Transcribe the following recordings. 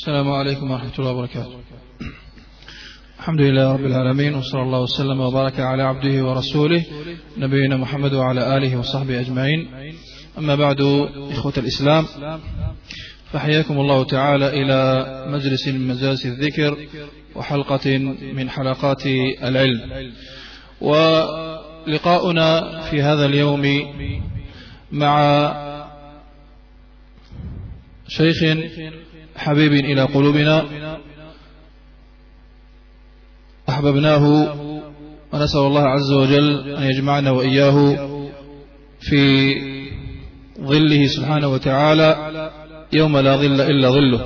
السلام عليكم ورحمة الله وبركاته. الحمد لله رب العالمين وصلى الله وسلم وبارك على عبده ورسوله نبينا محمد وعلى آله وصحبه أجمعين. أما بعد إخوة الإسلام فحياكم الله تعالى إلى مجلس من مجالس الذكر وحلقة من حلقات العلم. ولقاؤنا في هذا اليوم مع شيخ حبيب إلى قلوبنا. أحببناه ونسأل الله عز وجل أن يجمعنا وإياه في ظله سبحانه وتعالى يوم لا ظل إلا ظله.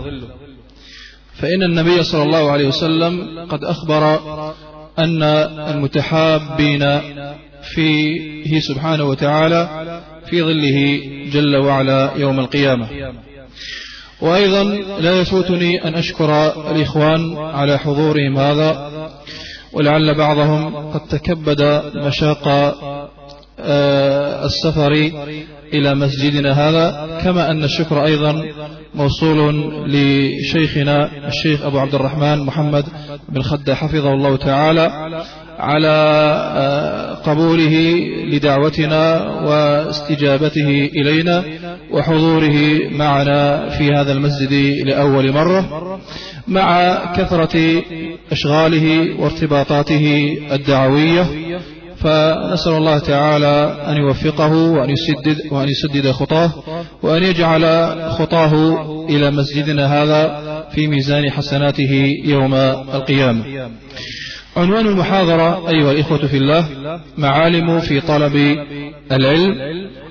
فإن النبي صلى الله عليه وسلم قد أخبر أن المتحابين فيه سبحانه وتعالى في ظله جل وعلا يوم القيامة. وأيضا لا يفوتني أن أشكر الإخوان على حضورهم هذا ولعل بعضهم قد تكبد مشاق السفر إلى مسجدنا هذا. كما أن الشكر أيضا موصول لشيخنا الشيخ أبو عبد الرحمن محمد بن خدة حفظه الله تعالى. على قبوله لدعوتنا واستجابته إلينا وحضوره معنا في هذا المسجد لأول مرة مع كثرة أشغاله وارتباطاته الدعوية. فنسأل الله تعالى أن يوفقه وأن يسدد, وأن يسدد خطاه وأن يجعل خطاه إلى مسجدنا هذا في ميزان حسناته يوم القيامة. عنوان المحاضرة أيها الإخوة في الله معالم في طلب العلم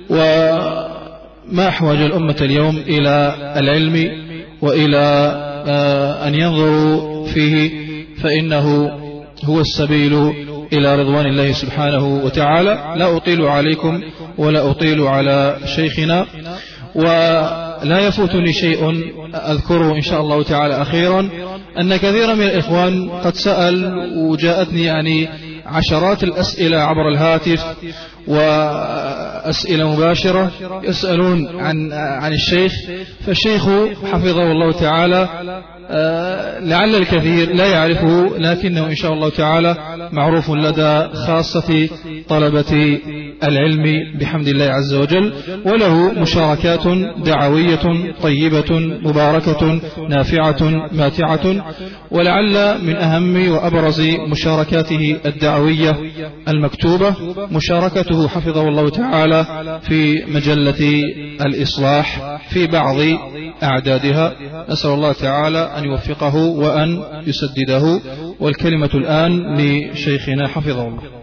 وما أحوج الأمة اليوم إلى العلم وإلى أن ينظروا فيه فإنه هو السبيل إلى رضوان الله سبحانه وتعالى. لا أطيل عليكم ولا أطيل على شيخنا ولا يفوتني شيء أذكره إن شاء الله تعالى أخيرا. أن كثيرا من الإخوان قد سأل وجاءتني يعني عشرات الأسئلة عبر الهاتف وأسئلة مباشرة يسألون عن عن الشيخ فالشيخ حفظه الله تعالى لعل الكثير لا يعرفه لكنه إن شاء الله تعالى معروف لدى خاصة طلبة العلم بحمد الله عز وجل وله مشاركات دعوية طيبة مباركة نافعة ماتعة ولعل من أهم وأبرز مشاركاته الدعوية المكتوبة مشاركته حفظه الله تعالى في مجلة الإصلاح في بعض أعدادها. نسأل الله تعالى أن يوفقه وأن يسدده. والكلمة الآن لشيخنا حفظه الله.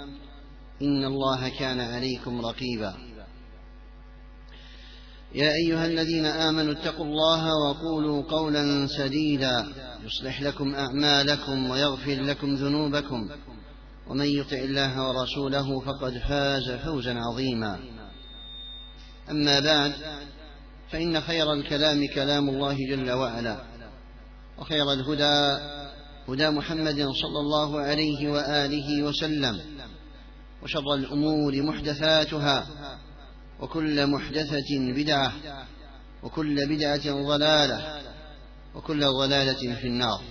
إن الله كان عليكم رقيبا. يا أيها الذين آمنوا اتقوا الله وقولوا قولا سديدا. يصلح لكم أعمالكم ويغفر لكم ذنوبكم. ومن يطع الله ورسوله فقد فاز فوزا عظيما. أما بعد فإن خير الكلام كلام الله جل وعلا. وخير الهدى هدى محمد صلى الله عليه وآله وسلم. وشر الأمور محدثاتها وكل محدثة بدعة وكل بدعة ضلالة وكل ضلالة في النار.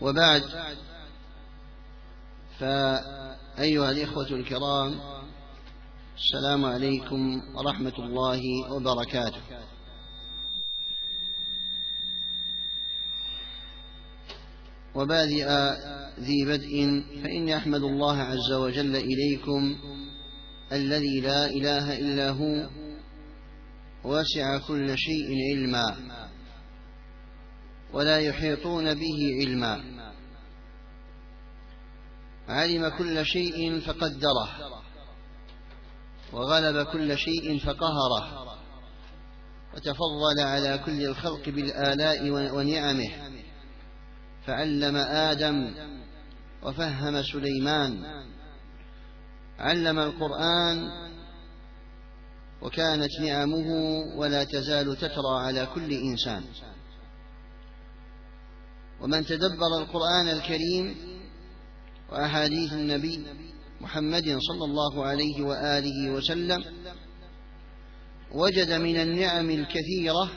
وبعد فأيها الإخوة الكرام السلام عليكم ورحمة الله وبركاته. وبادئ ذي بدء فإني أحمد الله عز وجل إليكم الذي لا إله إلا هو وسع كل شيء علما ولا يحيطون به علما. علم كل شيء فقدره وغلب كل شيء فقهره وتفضل على كل الخلق بالآلاء ونعمه. فعلم آدم وفهم سليمان. علم القرآن وكانت نعمه ولا تزال تترى على كل إنسان. ومن تدبر القرآن الكريم وأحاديث النبي محمد صلى الله عليه وآله وسلم وجد من النعم الكثيرة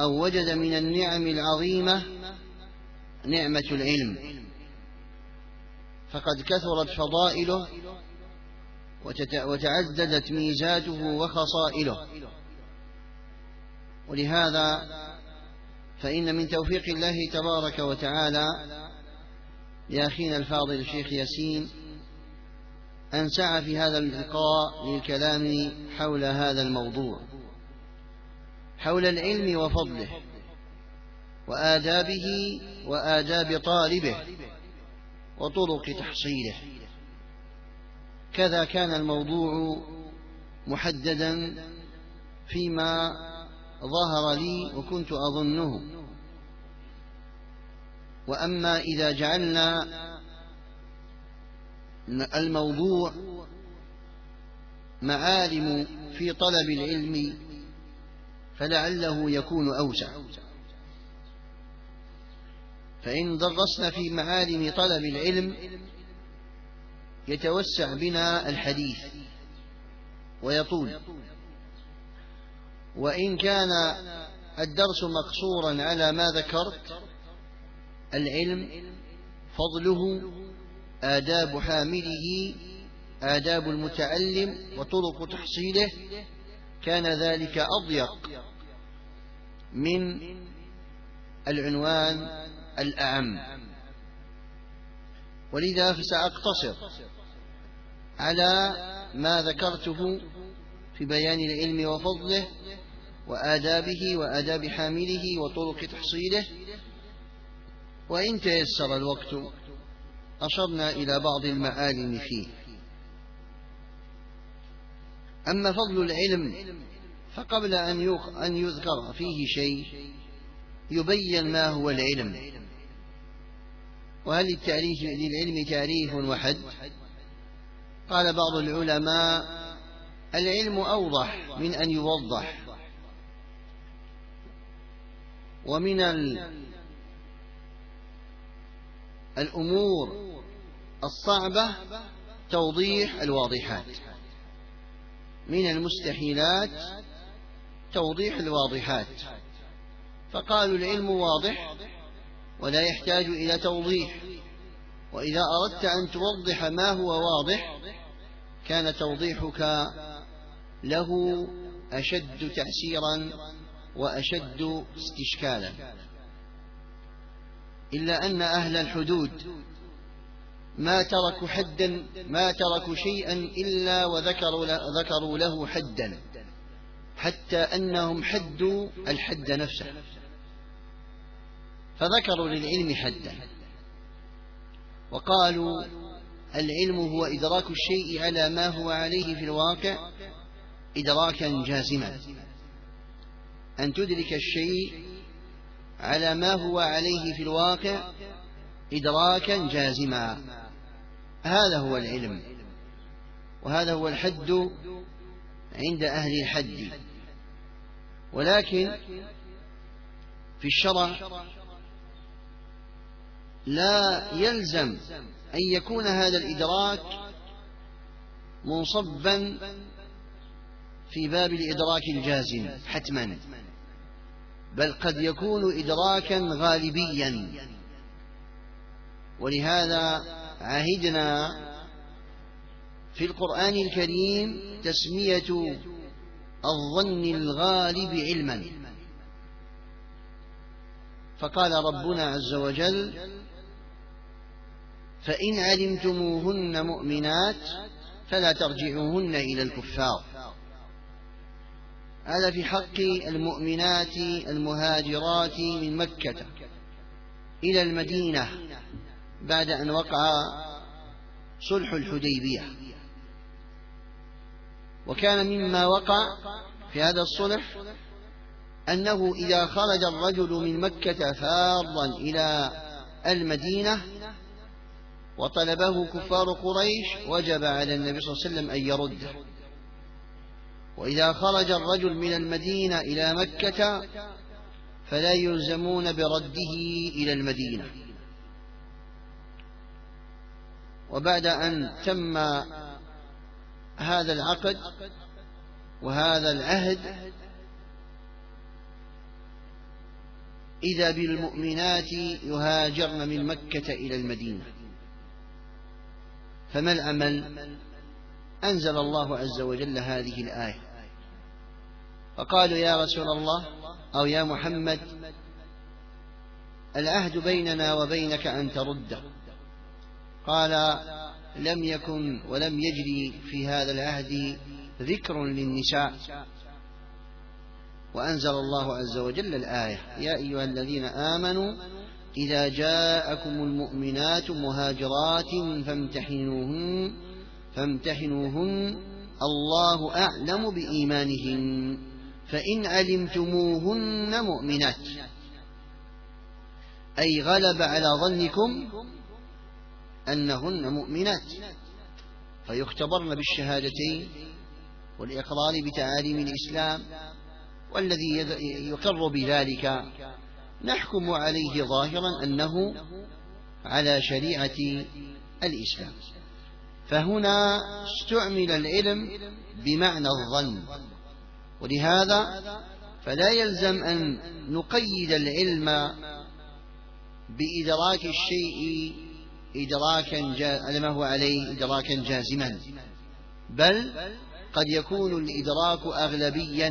أو وجد من النعم العظيمة نعمة العلم. فقد كثرت فضائله وتعددت ميزاته وخصائله. ولهذا فإن من توفيق الله تبارك وتعالى لأخينا الفاضل الشيخ ياسين أن سعى في هذا اللقاء للكلام حول هذا الموضوع. حول العلم وفضله وآدابه وآداب طالبه وطرق تحصيله. كذا كان الموضوع محددا فيما ظهر لي وكنت أظنه. وأما إذا جعلنا الموضوع معالم في طلب العلم فلعله يكون أوسع. فإن درسنا في معالم طلب العلم يتوسع بنا الحديث ويطول. وإن كان الدرس مقصورا على ما ذكرت العلم فضله آداب حامله آداب المتعلم وطرق تحصيله كان ذلك أضيق من العنوان الأعم. ولذا فسأقتصر على ما ذكرته في بيان العلم وفضله وآدابه وآداب حامله وطرق تحصيله. وإن تيسر الوقت أشرنا إلى بعض المعالم فيه. أما فضل العلم فقبل أن يذكر فيه شيء يبين ما هو العلم. وهل التعريف للعلم تعريف وحد قال بعض العلماء العلم أوضح من أن يوضح. ومن الأمور الصعبة توضيح الواضحات. من المستحيلات توضيح الواضحات. فقالوا العلم واضح ولا يحتاج إلى توضيح وإذا أردت أن توضح ما هو واضح كان توضيحك له أشد تأثيرا وأشد استشكالا. إلا أن أهل الحدود ما تركوا حدا ما تركوا شيئا إلا وذكروا ذكروا له حدا. حتى أنهم حدوا الحد نفسه. فذكروا للعلم حدا. وقالوا العلم هو إدراك الشيء على ما هو عليه في الواقع إدراكا جازما. أن تدرك الشيء على ما هو عليه في الواقع إدراكا جازما. هذا هو العلم. وهذا هو الحد عند أهل الحد. ولكن في الشرع لا يلزم أن يكون هذا الإدراك منصبا في باب الإدراك الجازم حتما. بل قد يكون إدراكا غالبيا. ولهذا عهدنا في القرآن الكريم تسمية الظن الغالب علما. فقال ربنا عز وجل فإن علمتموهن مؤمنات فلا ترجعوهن إلى الكفار هذا في حق المؤمنات المهاجرات من مكة إلى المدينة. بعد أن وقع صلح الحديبية. وكان مما وقع في هذا الصلح أنه إذا خرج الرجل من مكة فاضا إلى المدينة وطلبه كفار قريش وجب على النبي صلى الله عليه وسلم أن يرده. وإذا خرج الرجل من المدينة إلى مكة فلا يلزمون برده إلى المدينة. وبعد أن تم هذا العقد وهذا العهد إذا بالمؤمنات يهاجرن من مكة إلى المدينة. فما الأمل؟ أنزل الله عز وجل هذه الآية. فقالوا يا رسول الله أو يا محمد العهد بيننا وبينك أن ترده قال لم يكن ولم يجري في هذا العهد ذكر للنساء. وأنزل الله عز وجل الآية يا أيها الذين آمنوا إذا جاءكم المؤمنات مهاجرات فامتحنوهن فامتحنوهن الله أعلم بإيمانهن فإن علمتموهن مؤمنات. أي غلب على ظنكم أنهن مؤمنات. فيختبرن بالشهادتين والإقرار بتعاليم الإسلام والذي يقر بذلك. نحكم عليه ظاهرا أنه على شريعة الإسلام. فهنا استعمل العلم بمعنى الظن. ولهذا فلا يلزم أن نقيد العلم بإدراك الشيء إدراكا على ما هو عليه إدراكا جازما. بل قد يكون الإدراك أغلبيا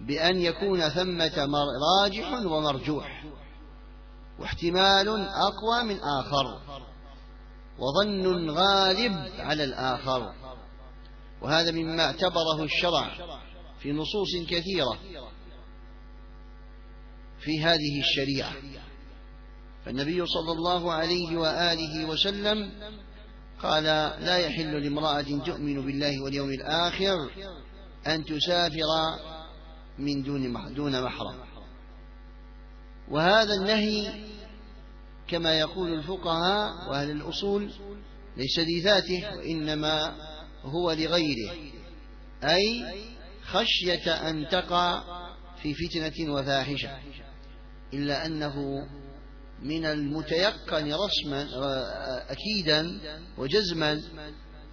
بأن يكون ثمة راجح ومرجوح واحتمال أقوى من آخر وظن غالب على الآخر. وهذا مما اعتبره الشرع في نصوص كثيرة في هذه الشريعة. فالنبي صلى الله عليه وآله وسلم قال لا يحل لامرأة تؤمن بالله واليوم الآخر أن تسافر من دون دون محرم. وهذا النهي كما يقول الفقهاء وأهل الأصول ليس لذاته وإنما هو لغيره أي خشية أن تقع في فتنة وفاحشة إلا أنه من المتيقن رسما أكيدا وجزما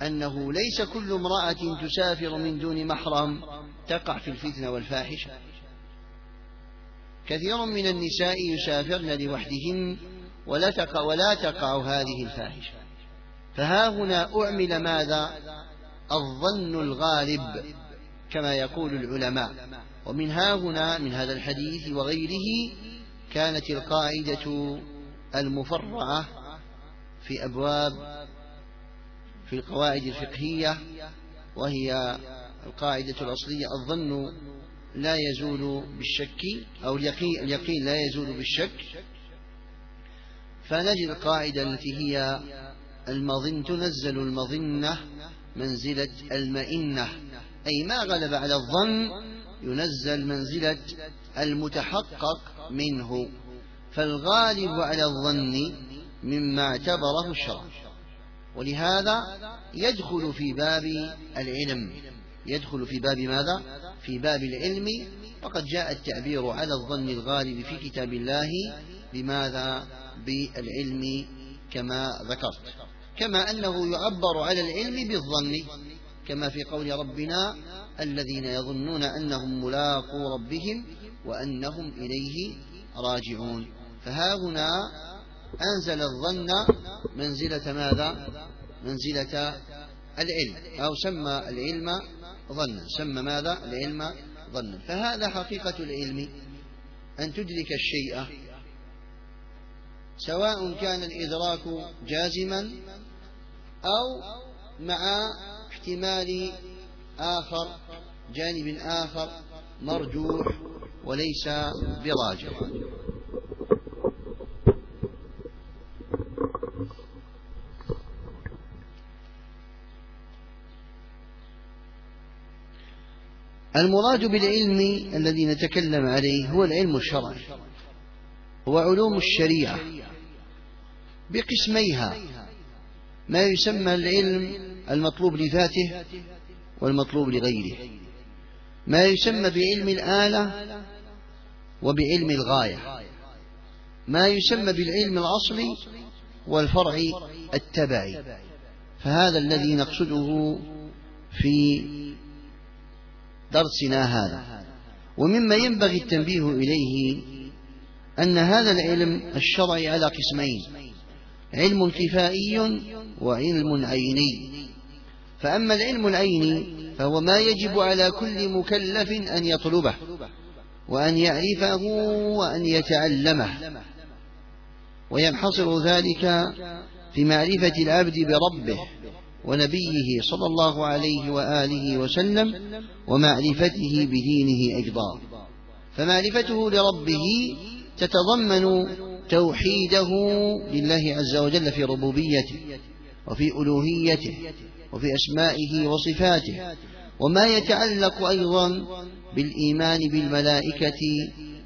أنه ليس كل امرأة تسافر من دون محرم تقع في الفتنة والفاحشة. كثير من النساء يسافرن لوحدهن ولا تقع, ولا تقع هذه الفاحشة. فها هنا أعمل ماذا؟ الظن الغالب كما يقول العلماء. ومن ها هنا من هذا الحديث وغيره كانت القاعدة المفرعة في أبواب في القواعد الفقهية وهي القاعدة الأصلية. الظن لا يزول بالشك أو اليقين, اليقين لا يزول بالشك. فنجد القاعدة التي هي المظن تنزل المظنة منزلة المئنة. أي ما غلب على الظن ينزل منزلة المتحقق. منه فالغالب على الظن مما اعتبره الشرع. ولهذا يدخل في باب العلم. يدخل في باب ماذا؟ في باب العلم. وقد جاء التعبير على الظن الغالب في كتاب الله بماذا؟ بالعلم كما ذكرت. كما أنه يعبر على العلم بالظن كما في قول ربنا الذين يظنون أنهم ملاقو ربهم وأنهم إليه راجعون. فها هنا أنزل الظن منزلة ماذا؟ منزلة العلم. أو سمى العلم ظنا. سمى ماذا؟ العلم ظنا. فهذا حقيقة العلم. أن تدرك الشيء. سواء كان الإدراك جازما أو مع احتمال آخر جانب آخر مرجوح وليس براجح المراد بالعلم الذي نتكلم عليه هو العلم الشرعي هو علوم الشريعة بقسميها. ما يسمى العلم المطلوب لذاته والمطلوب لغيره. ما يسمى بعلم الآلة وبعلم الغاية. ما يسمى بالعلم الأصلي والفرع التبعي. فهذا الذي نقصده في درسنا هذا. ومما ينبغي التنبيه إليه أن هذا العلم الشرعي على قسمين علم كفائي وعلم عيني. فأما العلم العيني فهو ما يجب على كل مكلف أن يطلبه. وأن يعرفه وأن يتعلمه. وينحصر ذلك في معرفة العبد بربه ونبيه صلى الله عليه وآله وسلم ومعرفته بدينه أيضا. فمعرفته لربه تتضمن توحيده لله عز وجل في ربوبيته وفي ألوهيته وفي أسمائه وصفاته. وما يتعلق أيضا بالإيمان بالملائكة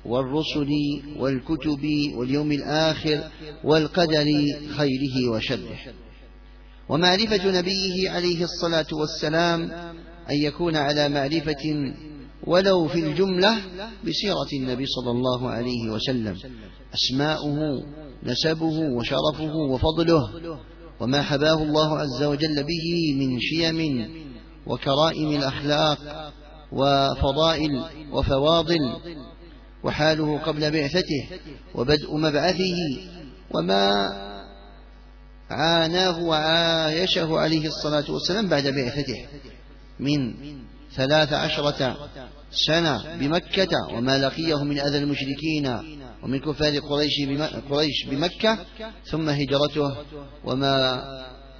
والرسل والكتب واليوم الآخر والقدر خيره وشره. ومعرفة نبيه عليه الصلاة والسلام أن يكون على معرفة ولو في الجملة بسيرة النبي صلى الله عليه وسلم. أسماؤه نسبه وشرفه وفضله وما حباه الله عز وجل به من شيم وكرائم الأخلاق وفضائل وفواضل وحاله قبل بعثته وبدء مبعثه وما عاناه وعايشه عليه الصلاة والسلام بعد بعثته من ثلاث عشرة سنة بمكة وما لقيه من أذى المشركين ومن كفار قريش قريش بمكة ثم هجرته وما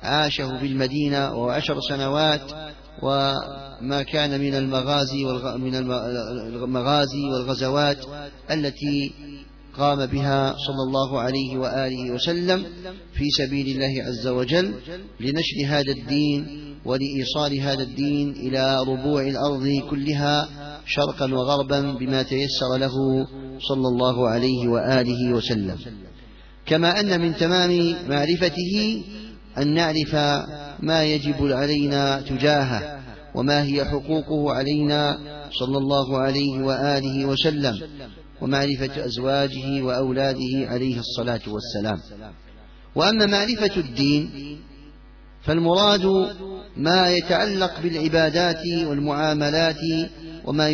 عاشه بالمدينة وعشر سنوات وما كان من المغازي من المغازي والغزوات التي قام بها صلى الله عليه وآله وسلم في سبيل الله عز وجل لنشر هذا الدين ولإيصال هذا الدين إلى ربوع الأرض كلها شرقا وغربا بما تيسر له صلى الله عليه وآله وسلم. كما أن من تمام معرفته أن نعرف ما يجب علينا تجاهه وما هي حقوقه علينا صلى الله عليه وآله وسلم ومعرفة أزواجه وأولاده عليه الصلاة والسلام. وأما معرفة الدين فالمراد ما يتعلق بالعبادات والمعاملات وما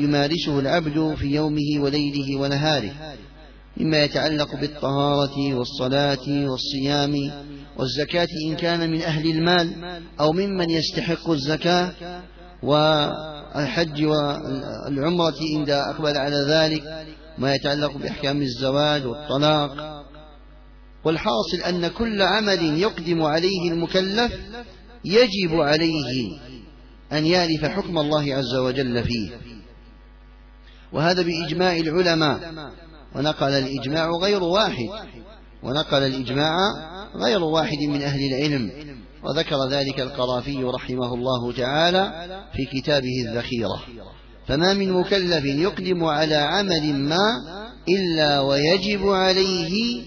يمارسه العبد في يومه وليله ونهاره مما يتعلق بالطهارة والصلاة والصيام والزكاة إن كان من أهل المال أو ممن يستحق الزكاة والحج والعمرة إذا أقبل على ذلك ما يتعلق بأحكام الزواج والطلاق. والحاصل أن كل عمل يقدم عليه المكلف يجب عليه أن يعرف حكم الله عز وجل فيه. وهذا بإجماع العلماء. ونقل الإجماع غير واحد. ونقل الإجماع غير واحد من أهل العلم. وذكر ذلك القرافي رحمه الله تعالى في كتابه الذخيرة. فما من مكلف يقدم على عمل ما إلا ويجب عليه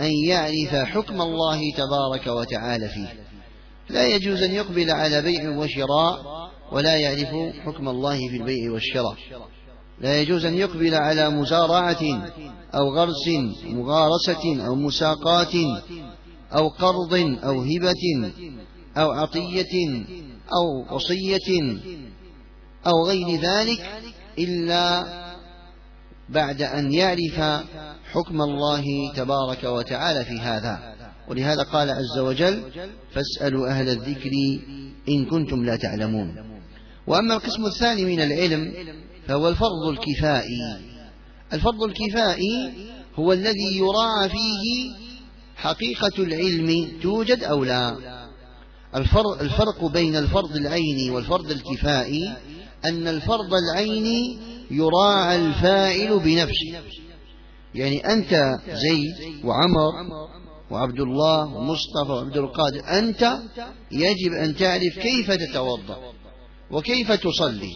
أن يعرف حكم الله تبارك وتعالى فيه. لا يجوز أن يقبل على بيع وشراء ولا يعرف حكم الله في البيع والشراء. لا يجوز أن يقبل على مزارعة أو غرس مغارسة أو مساقات أو قرض أو هبة أو عطية أو وصية أو غير ذلك إلا بعد أن يعرف حكم الله تبارك وتعالى في هذا. ولهذا قال عز وجل فاسألوا أهل الذكر إن كنتم لا تعلمون. وأما القسم الثاني من العلم فهو الفرض الكفائي. الفرض الكفائي هو الذي يراعى فيه حقيقة العلم توجد أو لا؟ الفرق بين الفرض العيني والفرض الكفائي أن الفرض العيني يراعى الفاعل بنفسه. يعني أنت زيد وعمر وعبد الله ومصطفى وعبد القادر أنت يجب أن تعرف كيف تتوضأ وكيف تصلي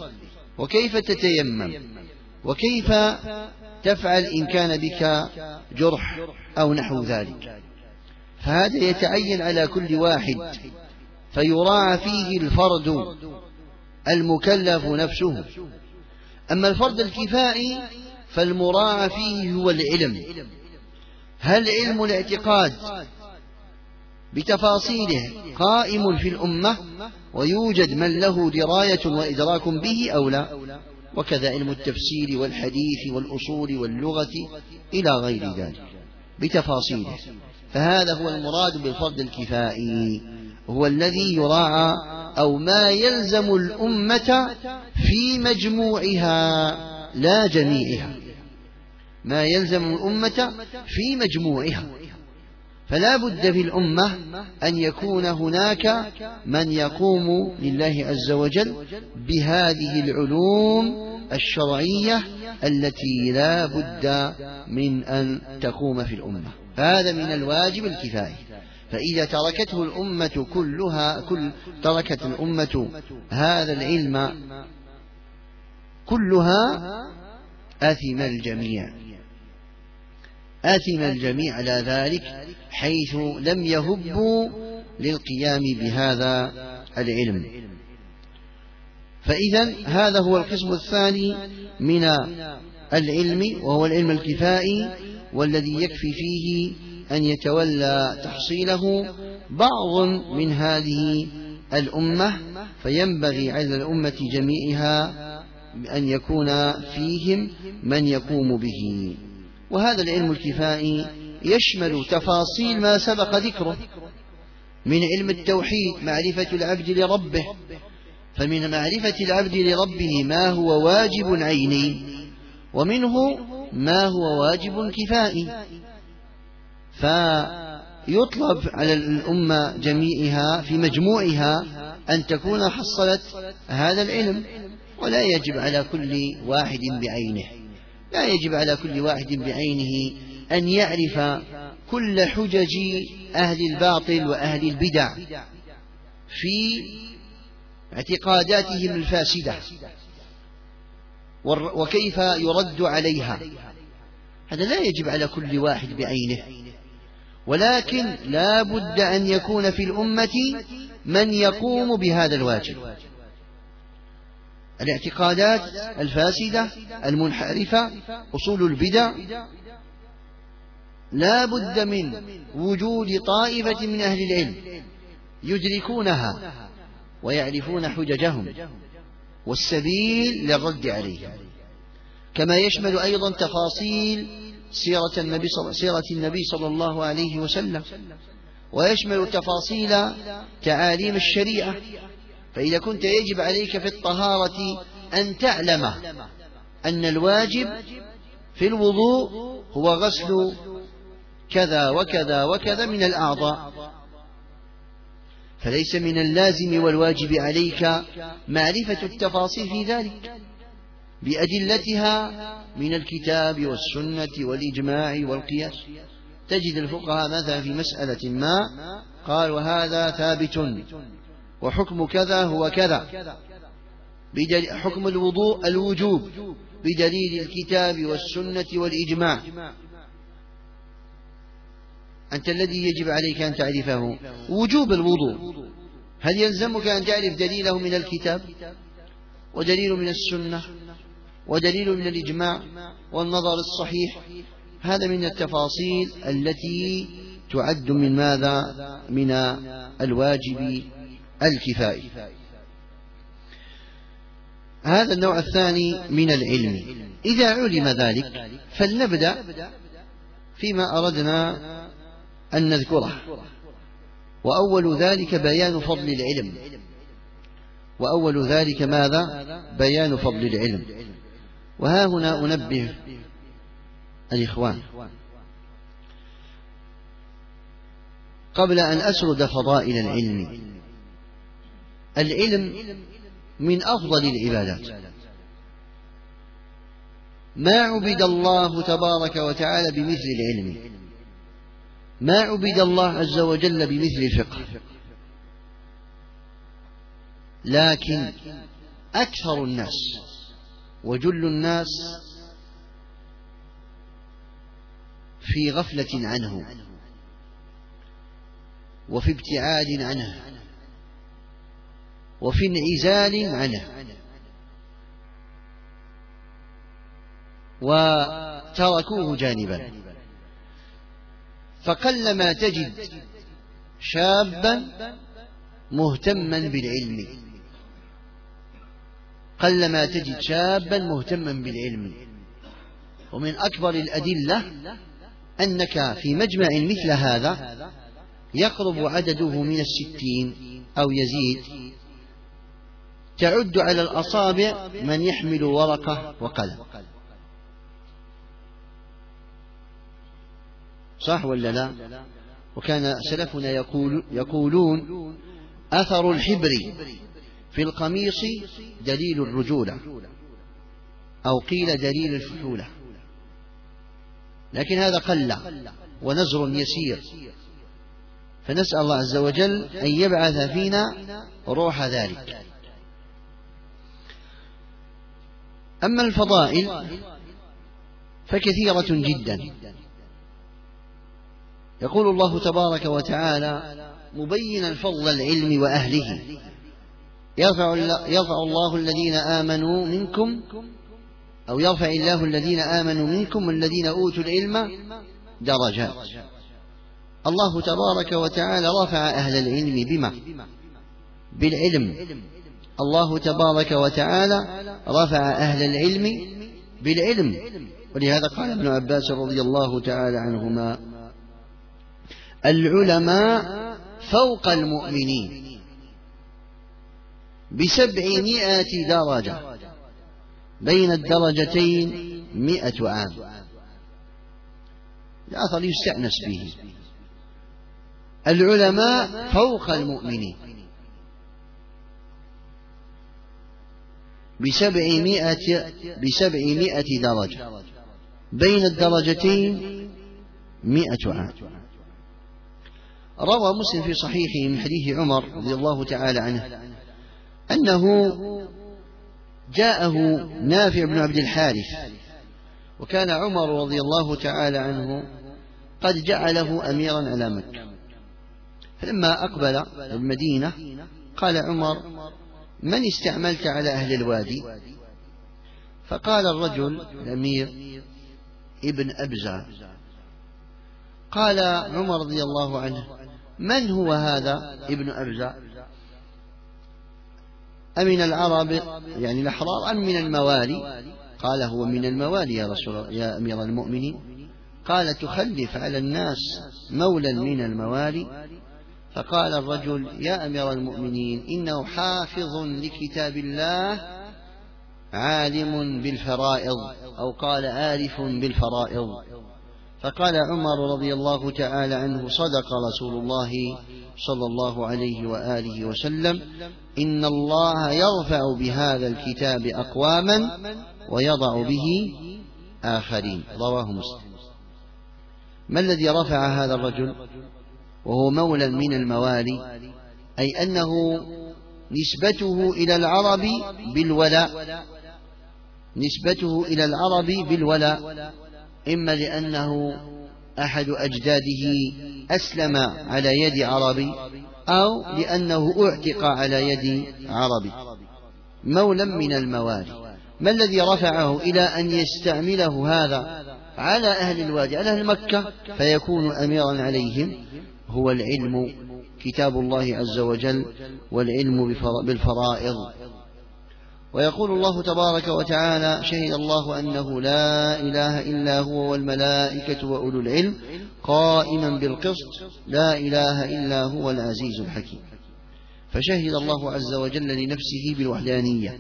وكيف تتيمم وكيف تفعل إن كان بك جرح أو نحو ذلك. فهذا يتعين على كل واحد فيراعى فيه الفرد المكلف نفسه. أما الفرد الكفائي فالمراعى فيه هو العلم. هل علم الاعتقاد بتفاصيله قائم في الأمة ويوجد من له دراية وإدراك به أو لا؟ وكذا علم التفسير والحديث والأصول واللغة إلى غير ذلك بتفاصيله. فهذا هو المراد بالفرد الكفائي هو الذي يراعى أو ما يلزم الأمة في مجموعها لا جميعها. ما يلزم الأمة في مجموعها. فلا بد في الأمة أن يكون هناك من يقوم لله عز وجل بهذه العلوم الشرعية التي لا بد من أن تقوم في الأمة. هذا من الواجب الكفائي فإذا تركته الأمة كلها كل تركت الأمة هذا العلم كلها أثم الجميع. أثم الجميع على ذلك حيث لم يهبوا للقيام بهذا العلم. فإذا هذا هو القسم الثاني من العلم وهو العلم الكفائي والذي يكفي فيه أن يتولى تحصيله بعض من هذه الأمة فينبغي على الأمة جميعها أن يكون فيهم من يقوم به. وهذا العلم الكفائي يشمل تفاصيل ما سبق ذكره من علم التوحيد معرفة العبد لربه فمن معرفة العبد لربه ما هو واجب عيني ومنه ما هو واجب كفائي. فيطلب على الأمة جميعها في مجموعها أن تكون حصلت هذا العلم ولا يجب على كل واحد بعينه. لا يجب على كل واحد بعينه أن يعرف كل حجج أهل الباطل وأهل البدع في اعتقاداتهم الفاسدة. وكيف يرد عليها. هذا لا يجب على كل واحد بعينه. ولكن لا بد أن يكون في الأمة من يقوم بهذا الواجب. الاعتقادات الفاسدة المنحرفة أصول البدع. لا بد من وجود طائفة من أهل العلم يدركونها ويعرفون حججهم. والسبيل للرد عليهم كما يشمل أيضا تفاصيل سيرة النبي صلى, سيرة النبي صلى الله عليه وسلم. ويشمل تفاصيل تعاليم الشريعة. فإذا كنت يجب عليك في الطهارة أن تعلم أن الواجب في الوضوء هو غسل كذا وكذا وكذا من الأعضاء. فليس من اللازم والواجب عليك معرفة التفاصيل في ذلك بأدلتها من الكتاب والسنة والإجماع والقياس. تجد الفقهاء مثلا في مسألة ما؟ قال وهذا ثابت وحكم كذا هو كذا. حكم الوضوء الوجوب بدليل الكتاب والسنة والإجماع. أنت الذي يجب عليك أن تعرفه. وجوب الوضوء. هل يلزمك أن تعرف دليله من الكتاب؟ ودليل من السنة؟ ودليل من الإجماع والنظر الصحيح؟ هذا من التفاصيل التي تعد من ماذا؟ من الواجب الكفائي هذا النوع الثاني من العلم. إذا علم ذلك فلنبدأ فيما أردنا أن نذكره وأول ذلك بيان فضل العلم. وأول ذلك ماذا؟ بيان فضل العلم. وها هنا أنبه الإخوان. قبل أن أسرد فضائل العلم العلم من أفضل العبادات. ما عبد الله تبارك وتعالى بمثل العلم. ما عبد الله عز وجل بمثل الفقه. لكن أكثر الناس وجل الناس في غفلة عنه وفي ابتعاد عنه وفي انعزال عنه وتركوه جانبا. فقلما تجد شابا مهتما بالعلم. قلما تجد شابا مهتما بالعلم. ومن أكبر الأدلة أنك في مجمع مثل هذا يقرب عدده من الستين أو يزيد. تعد على الأصابع من يحمل ورقة وقلم. صح ولا لا؟ وكان سلفنا يقول يقولون أثر الحبر في القميص دليل الرجولة أو قيل دليل الفحولة. لكن هذا قل ونزر يسير. فنسأل الله عز وجل أن يبعث فينا روح ذلك. أما الفضائل فكثيرة جدا. يقول الله تبارك وتعالى مبينا فضل العلم وأهله. يرفع, يرفع الله الذين آمنوا منكم أو يرفع الله الذين آمنوا منكم والذين أوتوا العلم درجات. الله تبارك وتعالى رفع أهل العلم بما؟ بالعلم. الله تبارك وتعالى رفع أهل العلم بالعلم. ولهذا قال ابن عباس رضي الله تعالى عنهما العلماء فوق المؤمنين بسبعمائة درجة بين الدرجتين مئة عام. الأثر يستأنس به. العلماء فوق المؤمنين بسبعمائة بسبعمائة درجة بين الدرجتين مئة عام. روى مسلم في صحيحه من حديث عمر رضي الله تعالى عنه أنه جاءه نافع بن عبد الحارث وكان عمر رضي الله تعالى عنه قد جعله أميرا على مكة. فلما أقبل المدينة قال عمر من استعملت على أهل الوادي؟ فقال الرجل الأمير ابن أبزة. قال عمر رضي الله عنه من هو هذا ابن أبزة أمن العرب يعني الأحرار أم من الموالي؟ قال هو من الموالي يا رسول يا أمير المؤمنين. قال تخلف على الناس مولا من الموالي. فقال الرجل يا أمير المؤمنين إنه حافظ لكتاب الله عالم بالفرائض أو قال آلف بالفرائض. فقال عمر رضي الله تعالى عنه صدق رسول الله صلى الله عليه وآله وسلم إن الله يرفع بهذا الكتاب أقواما ويضع به آخرين. رواه مسلم. ما الذي رفع هذا الرجل؟ وهو مولى من الموالي أي أنه نسبته إلى العرب بالولاء. نسبته إلى العرب بالولاء. إما لأنه أحد أجداده أسلم على يد عربي أو لأنه أعتق على يد عربي. مولا من الموالي ما الذي رفعه إلى أن يستعمله هذا على أهل الوادي؟ على أهل مكة. فيكون أميرا عليهم. هو العلم. كتاب الله عز وجل. والعلم بالفرائض. ويقول الله تبارك وتعالى شهد الله أنه لا إله إلا هو والملائكة وأولو العلم قائما بالقسط لا إله إلا هو العزيز الحكيم. فشهد الله عز وجل لنفسه بالوحدانية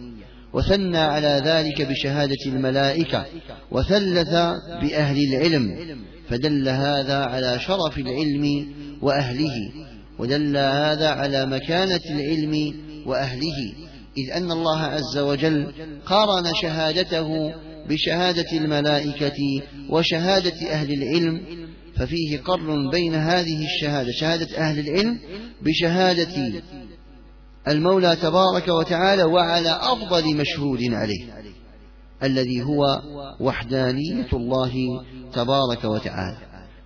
وثنى على ذلك بشهادة الملائكة وثلث بأهل العلم فدل هذا على شرف العلم وأهله ودل هذا على مكانة العلم وأهله. إذ أن الله عز وجل قارن شهادته بشهادة الملائكة وشهادة أهل العلم ففيه قرن بين هذه الشهادة شهادة أهل العلم بشهادة المولى تبارك وتعالى وعلى أفضل مشهود عليه الذي هو وحدانية الله تبارك وتعالى.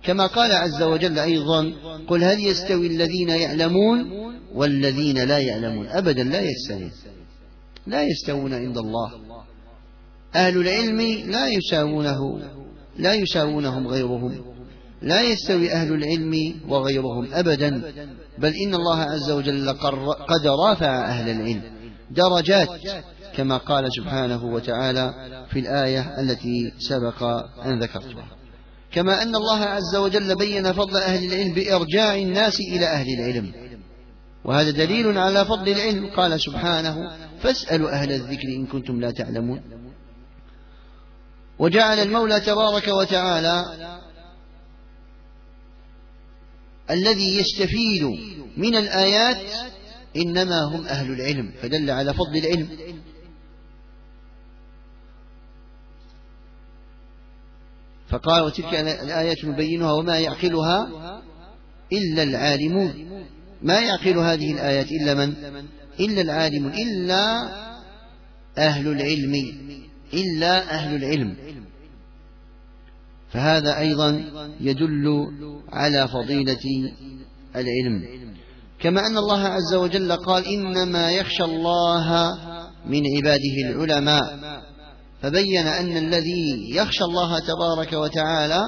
كما قال عز وجل أيضا قل هل يستوي الذين يعلمون والذين لا يعلمون؟ أبدا لا يستوون لا يستوون عند الله. أهل العلم لا يساوونه لا يساوونهم غيرهم لا يستوي أهل العلم وغيرهم أبدا بل إن الله عز وجل قد رفع أهل العلم درجات كما قال سبحانه وتعالى في الآية التي سبق أن ذكرتها. كما أن الله عز وجل بين فضل أهل العلم بإرجاع الناس إلى أهل العلم. وهذا دليل على فضل العلم قال سبحانه فاسألوا أهل الذكر إن كنتم لا تعلمون. وجعل المولى تبارك وتعالى الذي يستفيد من الآيات إنما هم أهل العلم فدل على فضل العلم. فقال وتلك الآيات نبينها وما يعقلها إلا العالمون. ما يعقل هذه الآيات إلا من؟ إلا العالمون إلا أهل العلم إلا أهل العلم. فهذا أيضا يدل على فضيلة العلم. كما أن الله عز وجل قال إنما يخشى الله من عباده العلماء. فبين أن الذي يخشى الله تبارك وتعالى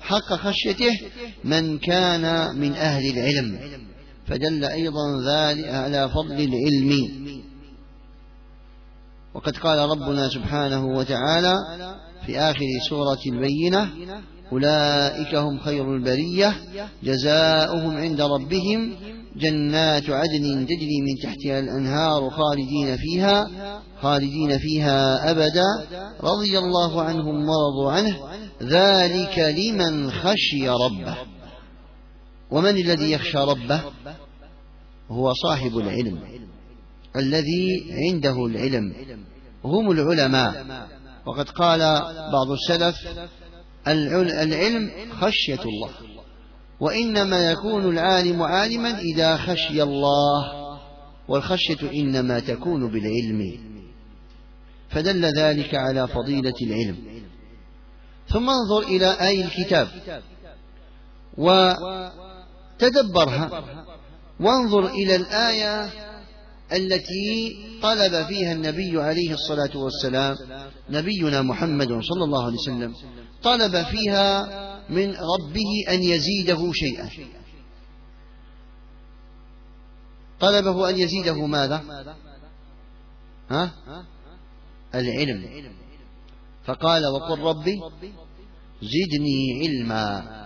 حق خشيته من كان من أهل العلم. فدل أيضا ذلك على فضل العلم. وقد قال ربنا سبحانه وتعالى في آخر سورة البينة أولئك هم خير البرية جزاؤهم عند ربهم جنات عدن تجري من تحتها الأنهار خالدين فيها خالدين فيها أبدا. رضي الله عنهم ورضوا عنه ذلك لمن خشي ربه. ومن الذي يخشى ربه؟ هو صاحب العلم. الذي عنده العلم. هم العلماء. وقد قال بعض السلف العلم خشية الله. وإنما يكون العالم عالما إذا خشي الله. والخشية إنما تكون بالعلم. فدل ذلك على فضيلة العلم. ثم انظر إلى آي الكتاب. وتدبرها. وانظر إلى الآية التي طلب فيها النبي عليه الصلاة والسلام نبينا محمد صلى الله عليه وسلم طلب فيها من ربه أن يزيده شيئا. طلبه أن يزيده ماذا؟ ها؟ العلم. فقال وقل ربي زدني علما.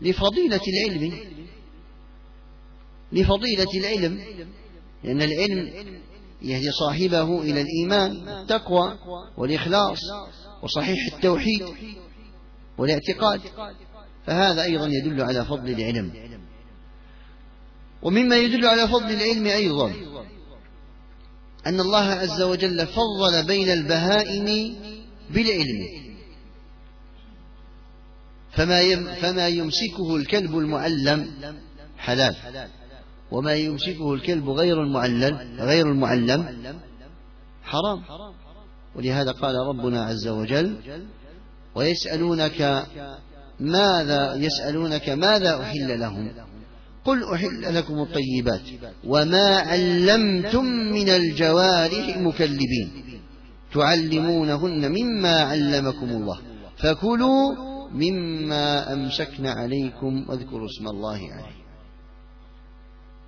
لفضيلة العلم. لفضيلة العلم لأن العلم يهدي صاحبه إلى الإيمان والتقوى والإخلاص وصحيح التوحيد والاعتقاد. فهذا أيضا يدل على فضل العلم. ومما يدل على فضل العلم أيضا أن الله عز وجل فضل بين البهائم بالعلم. فما فما يمسكه الكلب المعلم حلال. وما يمسكه الكلب غير المعلم غير المعلم. حرام. ولهذا قال ربنا عز وجل ويسألونك ماذا يسألونك ماذا أحل لهم؟ قل أحل لكم الطيبات وما علمتم من الجوارح مكلبين. تعلمونهن مما علمكم الله. فكلوا مما أمسكن عليكم واذكروا اسم الله عليه.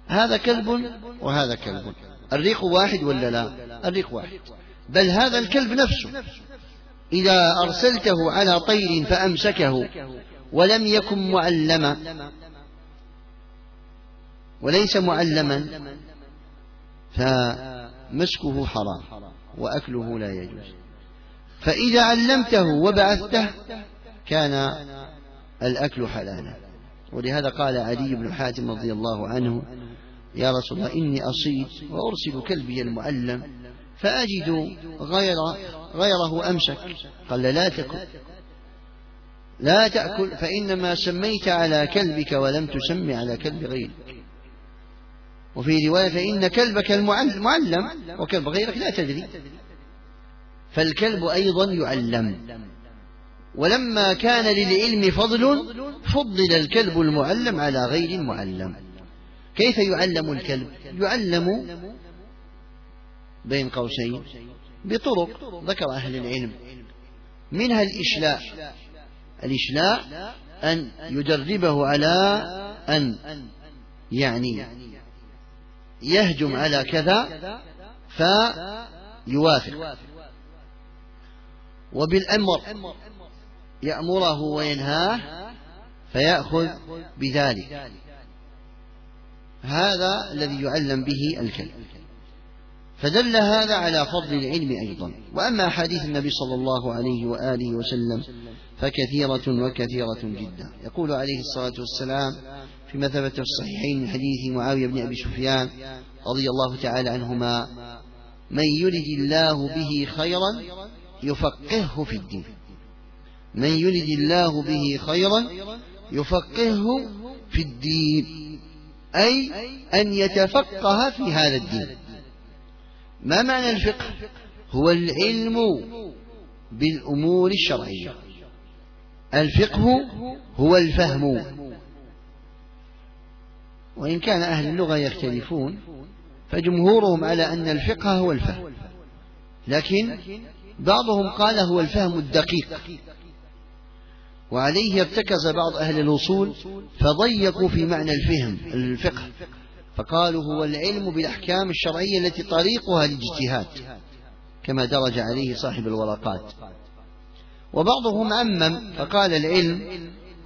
هذا كلب وهذا كلب. الريق واحد ولا لا؟ الريق واحد. بل هذا الكلب نفسه. إذا أرسلته على طير فأمسكه ولم يكن معلما. وليس معلما. فمسكه حرام وأكله لا يجوز. فإذا علمته وبعثته كان الأكل حلالا. ولهذا قال علي بن حاتم رضي الله عنه يا رسول الله إني أصيد وأرسل كلبي المعلم فأجد غير غيره أمسك. قال لا تكن لا تأكل فإنما سميت على كلبك ولم تسم على كلب غيرك. وفي رواية فإن كلبك المعلم وكلب غيرك لا تدري. فالكلب أيضا يعلم. ولما كان للعلم فضل فضل الكلب المعلم على غير المعلم. كيف يعلم الكلب؟ يعلم بين قوسين بطرق ذكر أهل العلم. منها الإشلاء. الإشلاء أن يدربه على أن يعني يهجم على كذا فيوافق. وبالأمر يأمره وينهاه فيأخذ بذلك. هذا الذي يعلم به الكلب. فدل هذا على فضل العلم أيضا. وأما حديث النبي صلى الله عليه وآله وسلم فكثيرة وكثيرة جدا. يقول عليه الصلاة والسلام في مثبة الصحيحين من حديث معاوية بن أبي سفيان رضي الله تعالى عنهما من يرد الله به خيرا يفقهه في الدين. من يرد الله به خيرا يفقهه في الدين. أي أن يتفقه في هذا الدين. ما معنى الفقه؟ هو العلم بالأمور الشرعية. الفقه هو الفهم. وإن كان أهل اللغة يختلفون فجمهورهم على أن الفقه هو الفهم. لكن بعضهم قال هو الفهم الدقيق. وعليه ارتكز بعض أهل الوصول فضيقوا في معنى الفهم الفقه. فقالوا هو العلم بالأحكام الشرعية التي طريقها الاجتهاد كما درج عليه صاحب الورقات. وبعضهم عمم فقال العلم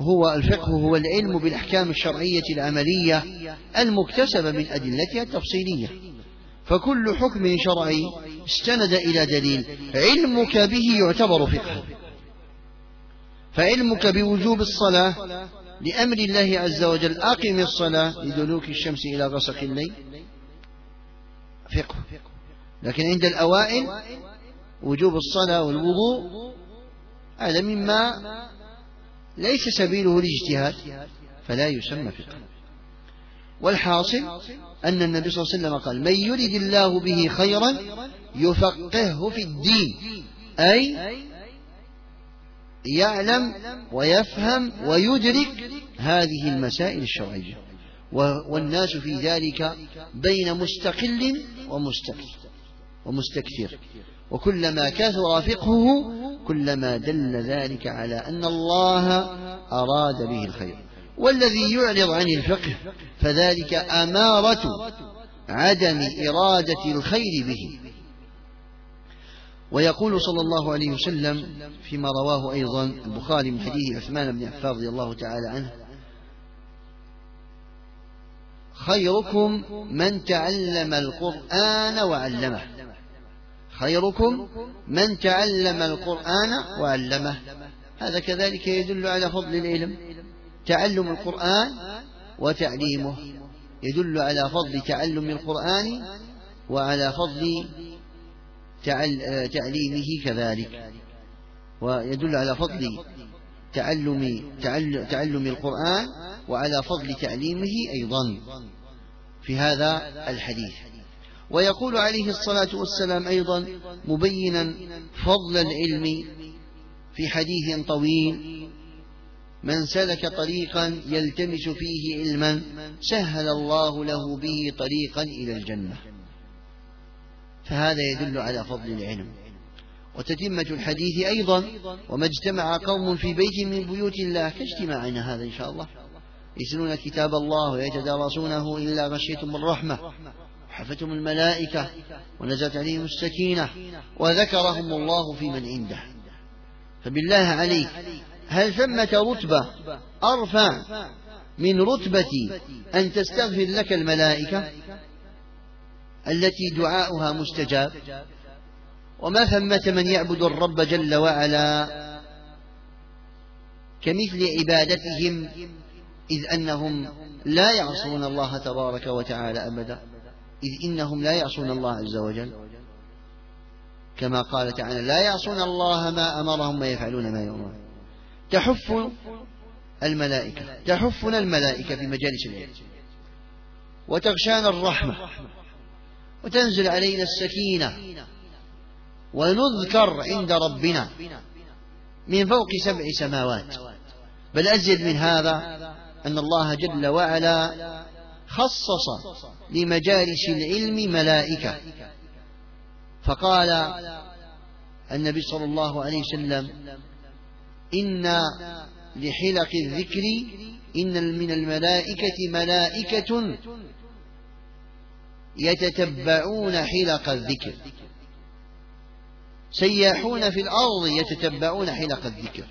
هو الفقه هو العلم بالأحكام الشرعية العملية المكتسبة من أدلتها التفصيلية. فكل حكم شرعي استند إلى دليل علمك به يعتبر فقه. فعلمك بوجوب الصلاة لأمر الله عز وجل. أقم الصلاة لدلوك الشمس إلى غسق الليل. فقه. لكن عند الأوائل وجوب الصلاة والوضوء هذا مما ليس سبيله الاجتهاد فلا يسمى فقه. والحاصل أن النبي صلى الله عليه وسلم قال من يرد الله به خيرا يفقهه في الدين. أي يعلم ويفهم ويدرك هذه المسائل الشرعية. والناس في ذلك بين مستقل ومستكثر ومستكثر. وكلما كثر فقهه كلما دل ذلك على أن الله أراد به الخير. والذي يعرض عن الفقه فذلك أمارة عدم إرادة الخير به. ويقول صلى الله عليه وسلم فيما رواه أيضا البخاري من حديث عثمان بن عفان رضي الله تعالى عنه خيركم من تعلم القرآن وعلمه. خيركم من تعلم القرآن وعلمه. هذا كذلك يدل على فضل العلم تعلم القرآن وتعليمه. يدل على فضل تعلم القرآن وعلى فضل تعليمه كذلك. ويدل على فضل تعلم تعلم القرآن وعلى فضل تعليمه أيضا في هذا الحديث. ويقول عليه الصلاة والسلام أيضا مبينا فضل العلم في حديث طويل من سلك طريقا يلتمس فيه علما سهل الله له به طريقا إلى الجنة. فهذا يدل على فضل العلم. وتتمة الحديث أيضا وما اجتمع قوم في بيت من بيوت الله كاجتماعنا هذا إن شاء الله. يسلون كتاب الله ويتدارسونه إلا غشيتم الرحمة. حفتهم الملائكة ونزلت عليهم السكينة وذكرهم الله في من عنده. فبالله عليك هل ثمة رتبة أرفع من رتبة أن تستغفر لك الملائكة؟ التي دعاؤها مستجاب. وما ثمة من يعبد الرب جل وعلا كمثل عبادتهم إذ أنهم لا يعصون الله تبارك وتعالى أبدا. إذ إنهم لا يعصون الله عز وجل. كما قال تعالى لا يعصون الله ما أمرهم ويفعلون ما يؤمرون. تحف الملائكة تحفنا الملائكة في مجالس العلم. وتغشانا الرحمة. وتنزل علينا السكينة ونذكر عند ربنا من فوق سبع سماوات. بل أزيد من هذا أن الله جل وعلا خصص لمجالس العلم ملائكة. فقال النبي صلى الله عليه وسلم إن لحلق الذكر إن من الملائكة ملائكة يتتبعون حلق الذكر. سياحون في الأرض يتتبعون حلق الذكر.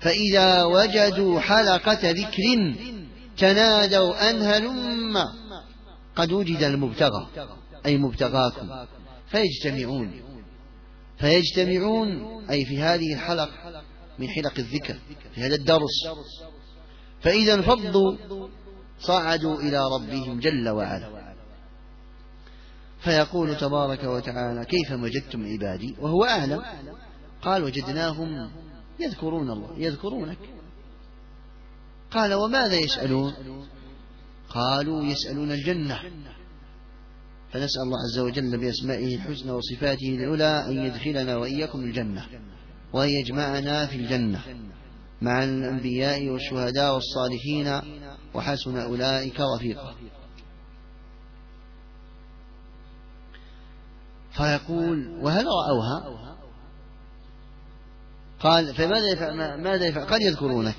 فإذا وجدوا حلقة ذكر تنادوا أن هلم قد وجد المبتغى أي مبتغاكم. فيجتمعون. فيجتمعون أي في هذه الحلق من حلق الذكر في هذا الدرس. فإذا انفضوا صعدوا إلى ربهم جل وعلا. فيقول تبارك وتعالى كيف وجدتم عبادي وهو أعلم؟ قال وجدناهم يذكرون الله يذكرونك. قال وماذا يسألون؟ قالوا يسألون الجنة. فنسأل الله عز وجل بأسمائه الحسنى وصفاته العلى أن يدخلنا وإياكم الجنة وأن يجمعنا في الجنة مع الأنبياء والشهداء والصالحين وحسن أولئك رفيقا. فيقول وهل رأوها. قال فماذا يفعل ماذا يفعل؟ قال يذكرونه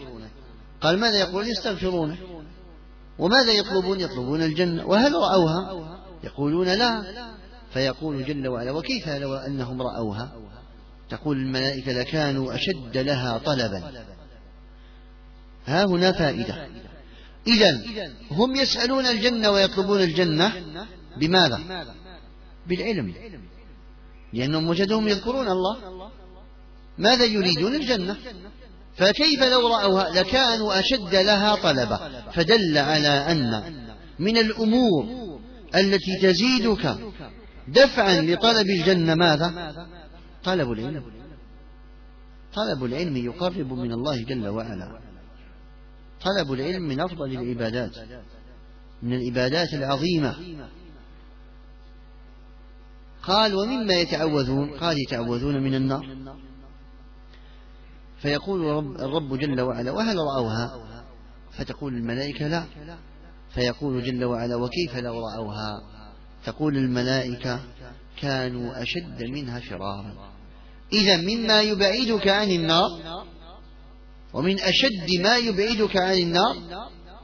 قال ماذا يقول يستغفرونه وماذا يطلبون؟ يطلبون الجنة. وهل رأوها. يقولون لا. فيقول جل وعلا وكيف لو أنهم رأوها؟ تقول الملائكة لكانوا أشد لها طلبا. ها هنا فائدة. إذا هم يسألون الجنة ويطلبون الجنة بماذا؟ بالعلم. لأنهم وجدهم يذكرون الله. ماذا يريدون؟ الجنة. فكيف لو رأوها؟ لكانوا أشد لها طلبا فدل على أن من الأمور التي تزيدك دفعا لطلب الجنة ماذا؟ طلب العلم. طلب العلم يقرب من الله جل وعلا. طلب العلم من أفضل العبادات من العبادات العظيمة. قال ومما يتعوذون قال يتعوذون من النار. فيقول رب الرب جل وعلا وهل رأوها؟ فتقول الملائكة لا. فيقول جل وعلا وكيف لو رأوها؟ تقول الملائكة كانوا أشد منها فرارا إذا مما يبعدك عن النار ومن أشد ما يبعدك عن النار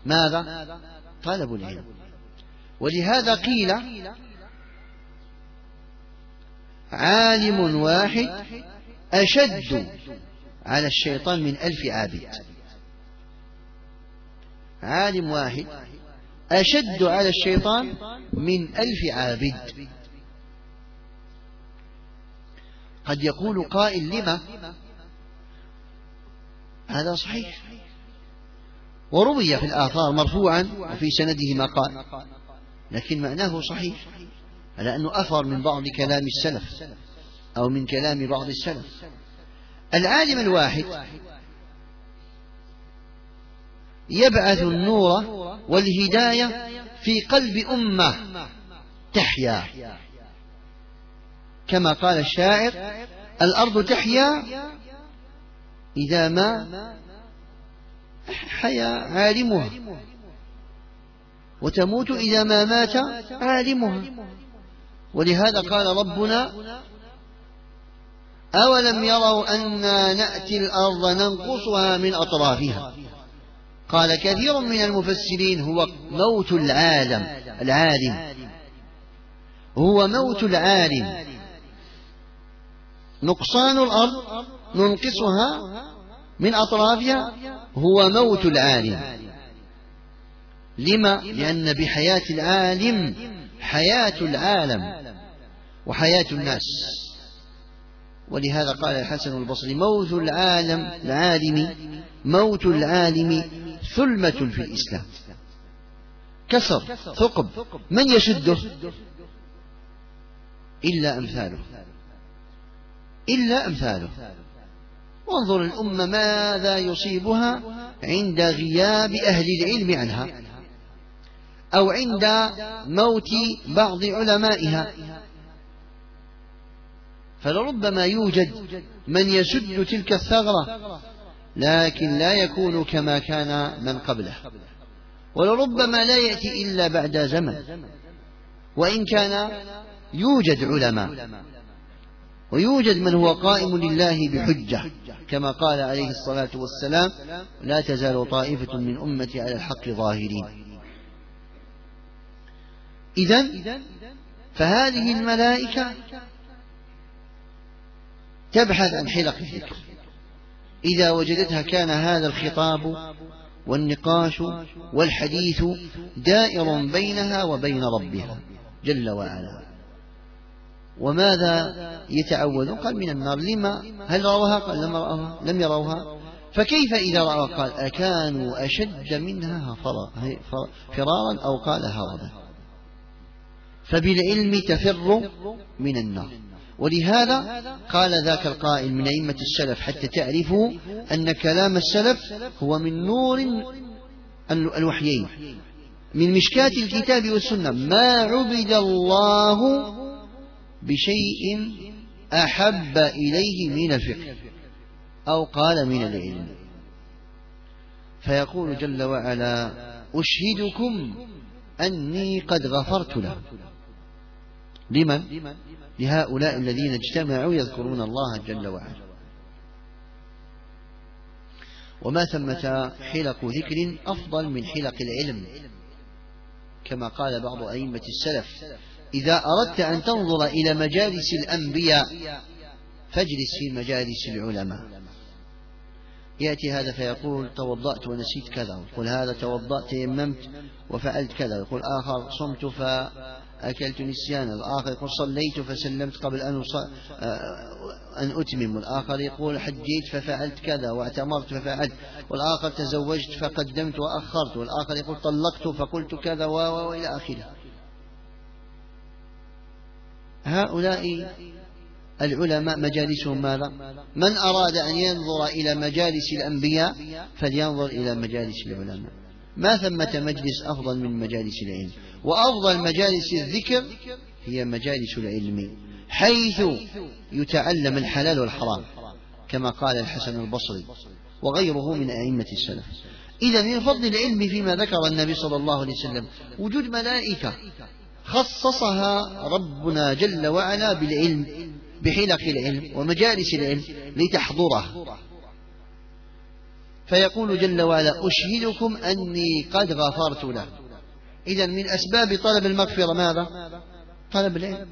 ماذا؟ طلب العلم. ولهذا قيل عالم واحد أشد على الشيطان من ألف عابد. عالم واحد أشد على الشيطان من ألف عابد. قد يقول قائل لما؟ هذا صحيح. وروي في الآثار مرفوعا وفي سنده ما قال لكن معناه صحيح. على أنه أثر من بعض كلام السلف أو من كلام بعض السلف. العالم الواحد يبعث النور والهداية في قلب أمة تحيا. كما قال الشاعر الأرض تحيا إذا ما حيا عالمها وتموت إذا ما مات عالمها. ولهذا قال ربنا أولم يروا أنا نأتي الأرض ننقصها من أطرافها؟ قال كثير من المفسرين هو موت العالم العالم. هو موت العالم. نقصان الأرض ننقصها من أطرافها هو موت العالم. لما؟ لأن بحياة العالم حياة العالم وحياة الناس. ولهذا قال الحسن البصري موت العالم العالم موت العالم ثلمة في الإسلام. كسر ثقب من يشده؟ إلا أمثاله. إلا أمثاله. وانظر الأمة ماذا يصيبها عند غياب أهل العلم عنها. أو عند موت بعض علمائها. فلربما يوجد من يسد تلك الثغرة لكن لا يكون كما كان من قبله. ولربما لا يأتي إلا بعد زمن وإن كان يوجد علماء. ويوجد من هو قائم لله بحجة كما قال عليه الصلاة والسلام لا تزال طائفة من أمتي على الحق ظاهرين. إذا فهذه الملائكة تبحث عن حلق الذكر. إذا وجدتها كان هذا الخطاب والنقاش والحديث دائر بينها وبين ربها جل وعلا. وماذا يتعوذون قال من النار. لما؟ هل روها قال لم رأوها. لم يروها فكيف إذا رأوا قال أكانوا أشد منها فرارا أو قال هربا. فبالعلم تفر من النار. ولهذا قال ذاك القائل من أئمة السلف حتى تعرفوا أن كلام السلف هو من نور الوحيين. من مشكاة الكتاب والسنة. ما عبد الله بشيء أحب إليه من الفقه أو قال من العلم. فيقول جل وعلا أشهدكم أني قد غفرت له. لمن؟ لهؤلاء الذين اجتمعوا يذكرون الله جل وعلا. وما ثمة حلق ذكر أفضل من حلق العلم؟ كما قال بعض أئمة السلف إذا أردت أن تنظر إلى مجالس الأنبياء فاجلس في مجالس العلماء. يأتي هذا فيقول توضأت ونسيت كذا يقول هذا توضأت تيممت وفعلت كذا يقول آخر صمت فأكلت نسيانا الآخر يقول صليت فسلمت قبل أن أن أتمم والآخر يقول حجيت ففعلت كذا واعتمرت ففعلت والآخر تزوجت فقدمت وأخرت والآخر يقول طلقت فقلت كذا وإلى آخره. هؤلاء العلماء مجالسهم ماذا؟ من أراد أن ينظر إلى مجالس الأنبياء فلينظر إلى مجالس العلماء. ما ثمة مجلس أفضل من مجالس العلم؟ وأفضل مجالس الذكر هي مجالس العلم حيث يتعلم الحلال والحرام كما قال الحسن البصري وغيره من أئمة السلف. إذا من فضل العلم فيما ذكر النبي صلى الله عليه وسلم وجود ملائكة خصصها ربنا جل وعلا بالعلم بحلق العلم ومجالس العلم لتحضره. فيقول جل وعلا أشهدكم أني قد غفرت له إذا من أسباب طلب المغفرة ماذا؟ طلب العلم.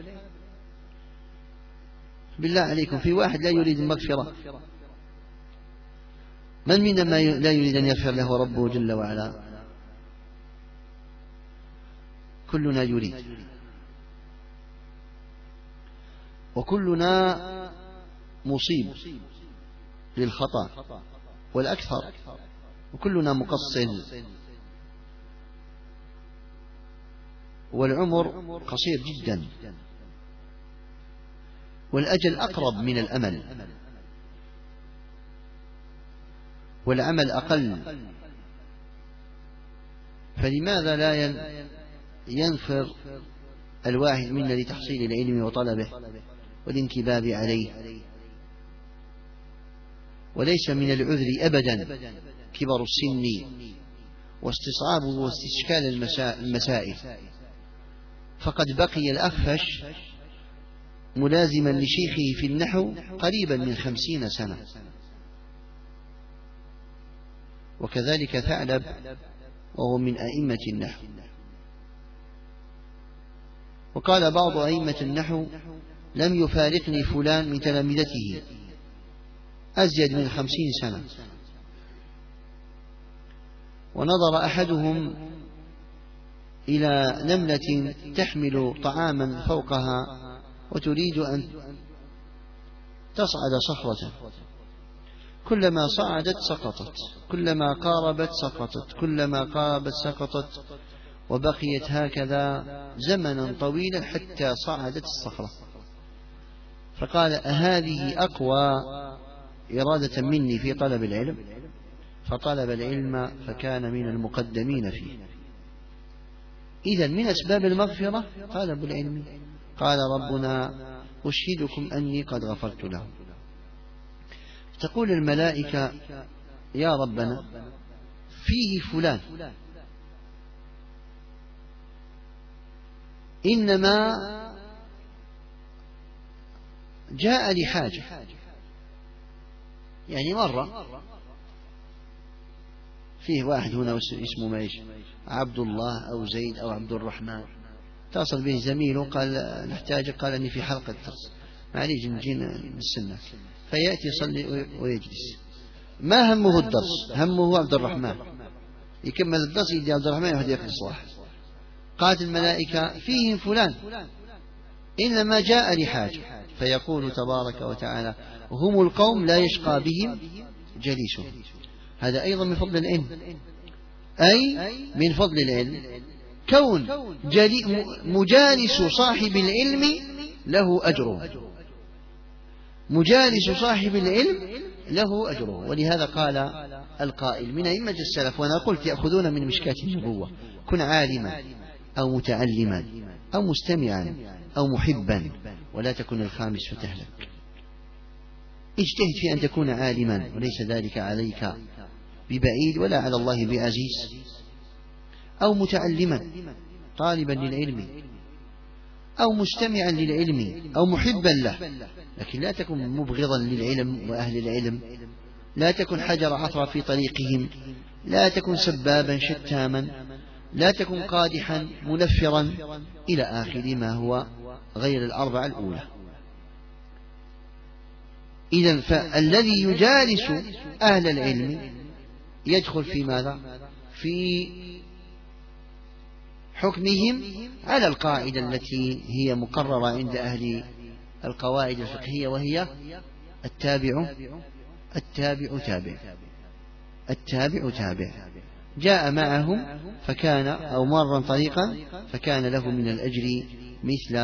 بالله عليكم في واحد لا يريد المغفرة. من منا ما لا يريد أن يغفر له ربه جل وعلا؟ كلنا يريد. وكلنا مصيب للخطأ والأكثر. وكلنا مقصر. والعمر قصير جدا. والأجل أقرب من الأمل. والعمل أقل. فلماذا لا ينفر الواحد منا لتحصيل العلم وطلبه والانكباب عليه؟ وليس من العذر أبدا كبر السن. واستصعاب واستشكال المسائل. فقد بقي الأخفش ملازما لشيخه في النحو قريبا من خمسين سنة. وكذلك ثعلب وهو من أئمة النحو. وقال بعض أئمة النحو لم يفارقني فلان من تلامذته أزيد من خمسين سنة. ونظر أحدهم إلى نملة تحمل طعاما فوقها وتريد أن تصعد صخرة. كلما صعدت سقطت كلما قاربت سقطت كلما قاربت سقطت وبقيت هكذا زمنا طويلا حتى صعدت الصخرة. فقال أهذه أقوى إرادة مني في طلب العلم؟ فطلب العلم فكان من المقدمين فيه. إذا من أسباب المغفرة؟ طلب العلم. قال ربنا أشهدكم أني قد غفرت له. تقول الملائكة يا ربنا فيه فلان. إنما جاء لحاجة. يعني مرة فيه واحد هنا اسمه ما إيش؟ عبد الله أو زيد أو عبد الرحمن. اتصل به زميله قال نحتاجك قال أني في حلقة درس معليش نجينا نستناك فيأتي يصلي ويجلس. ما همه الدرس؟ همه عبد الرحمن. يكمل الدرس يدي عبد الرحمن يهدي يقضي الصلاح قالت الملائكة فيهم فلان. إنما جاء لحاجة. فيقول تبارك وتعالى هم القوم لا يشقى بهم جليسهم. هذا أيضا من فضل العلم. أي من فضل العلم. كون مجالس صاحب العلم له أجره. مجالس صاحب العلم له أجره. ولهذا قال القائل من أئمة السلف وأنا قلت يأخذون من مشكاة النبوة كن عالما أو متعلما أو مستمعا أو محبا ولا تكن الخامس فتهلك اجتهد في أن تكون عالما وليس ذلك عليك. ببعيد ولا على الله بعزيز أو متعلما طالبا للعلم أو مستمعا للعلم أو محبا له لكن لا تكن مبغضا للعلم وأهل العلم لا تكن حجر عثرة في طريقهم لا تكن سبابا شتاما لا تكن قادحا منفرا إلى آخر ما هو غير الأربعة الأولى. إذا فالذي يجالس أهل العلم يدخل في ماذا؟ في حكمهم على القاعدة التي هي مقررة عند أهل القواعد الفقهية وهي التابع التابع تابع التابع تابع جاء معهم فكان أو مرا طريقا فكان له من الأجر مثل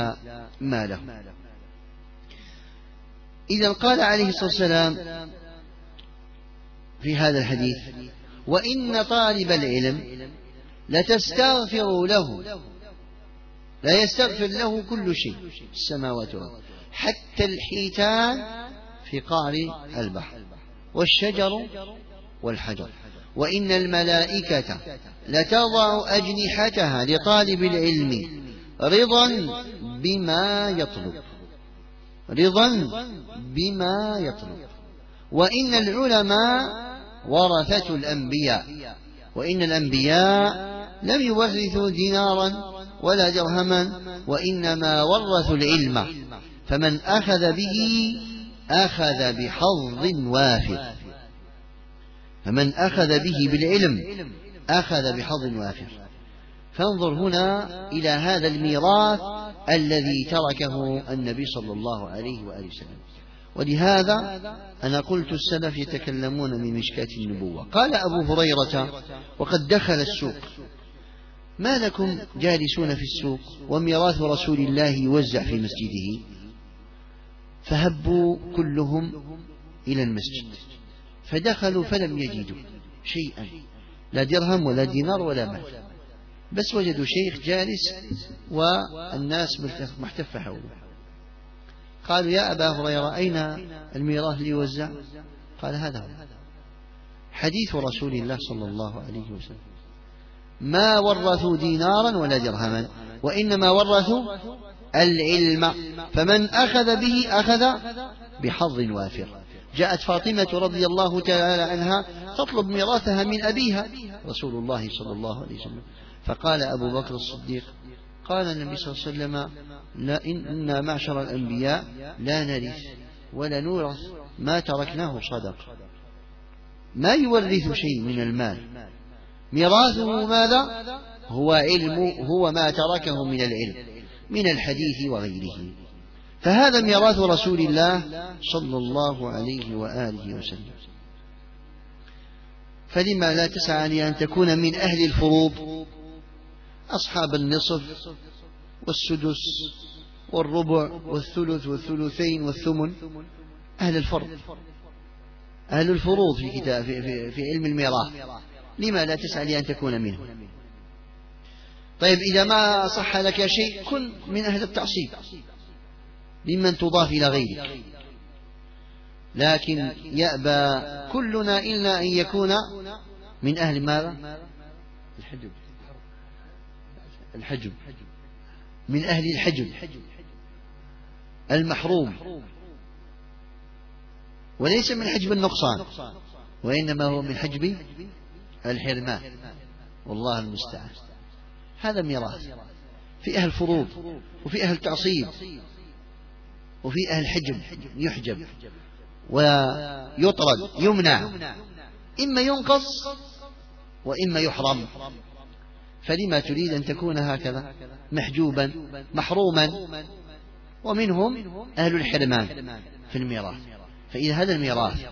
ما له إذا قال عليه الصلاة والسلام في هذا الحديث وإن طالب العلم لتستغفر له لا يستغفر له كل شيء السماوات والأرض حتى الحيتان في قعر البحر والشجر والحجر. وإن الملائكة لتضع أجنحتها لطالب العلم رضا بما يطلب رضا بما يطلب. وإن العلماء ورثة الأنبياء. وإن الأنبياء لم يورثوا دينارا ولا درهما وإنما ورثوا العلم. فمن أخذ به أخذ بحظ وافر. فمن أخذ به بالعلم أخذ بحظ وافر. فانظر هنا إلى هذا الميراث الذي تركه النبي صلى الله عليه وآله وسلم. ولهذا أنا قلت السلف يتكلمون من مشكاة النبوة. قال أبو هريرة وقد دخل السوق. ما لكم جالسون في السوق وميراث رسول الله يوزع في مسجده؟ فهبوا كلهم إلى المسجد. فدخلوا فلم يجدوا شيئا لا درهم ولا دينار ولا مال. بس وجدوا شيخ جالس والناس محتفة حوله. قالوا يا أبا هريرة أين الميراث ليوزع قال هذا هو. حديث رسول الله صلى الله عليه وسلم. ما ورثوا دينارا ولا درهما وإنما ورثوا العلم. فمن أخذ به أخذ بحظ وافر. جاءت فاطمة رضي الله تعالى عنها تطلب ميراثها من أبيها رسول الله صلى الله عليه وسلم. فقال أبو بكر الصديق قال النبي صلى الله عليه وسلم لا إنا معشر الأنبياء لا نرث ولا نورث ما تركناه صدق. ما يورث شيء من المال. ميراثه ماذا؟ هو علم هو ما تركه من العلم من الحديث وغيره. فهذا ميراث رسول الله صلى الله عليه وآله وسلم. فلما لا تسعى لأن تكون من أهل الفروض؟ أصحاب النصف والسدس والربع والثلث والثلثين والثمن أهل الفرض. أهل الفروض في كتاب في, في, في علم الميراث. لما لا تسعى لأن تكون منه طيب إذا ما صح لك شيء كن من أهل التعصيب. ممن تضاف إلى غيرك. لكن يأبى كلنا إلا أن يكون من أهل ماذا؟ الحجب. الحجب. من أهل الحجب المحروم. وليس من حجب النقصان وإنما هو من حجب الحرمان. والله المستعان. هذا ميراث في أهل فروض وفي أهل تعصيب وفي أهل حجب يحجب ويطرد يمنع. إما ينقص وإما يحرم. فلما تريد أن تكون هكذا؟ محجوبا محروما. ومنهم أهل الحرمان في الميراث. فإذا هذا الميراث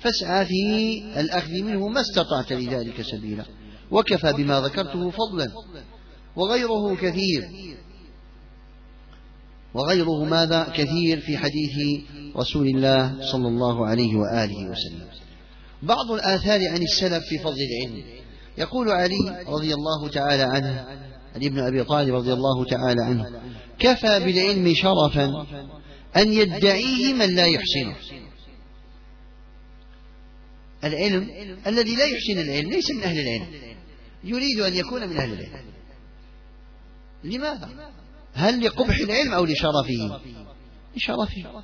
فاسعى في الأخذ منه ما استطعت لذلك سبيلا. وكفى بما ذكرته فضلا. وغيره كثير. وغيره ماذا؟ كثير في حديث رسول الله صلى الله عليه وآله وسلم. بعض الآثار عن السلف في فضل العلم. يقول علي رضي الله تعالى عنه عن ابن أبي طالب رضي الله تعالى عنه. كفى بالعلم شرفا أن يدعيه من لا يحسنه. العلم الذي لا يحسن العلم ليس من أهل العلم. يريد أن يكون من أهل العلم. لماذا؟ هل لقبح العلم أو لشرفه؟ لشرفه.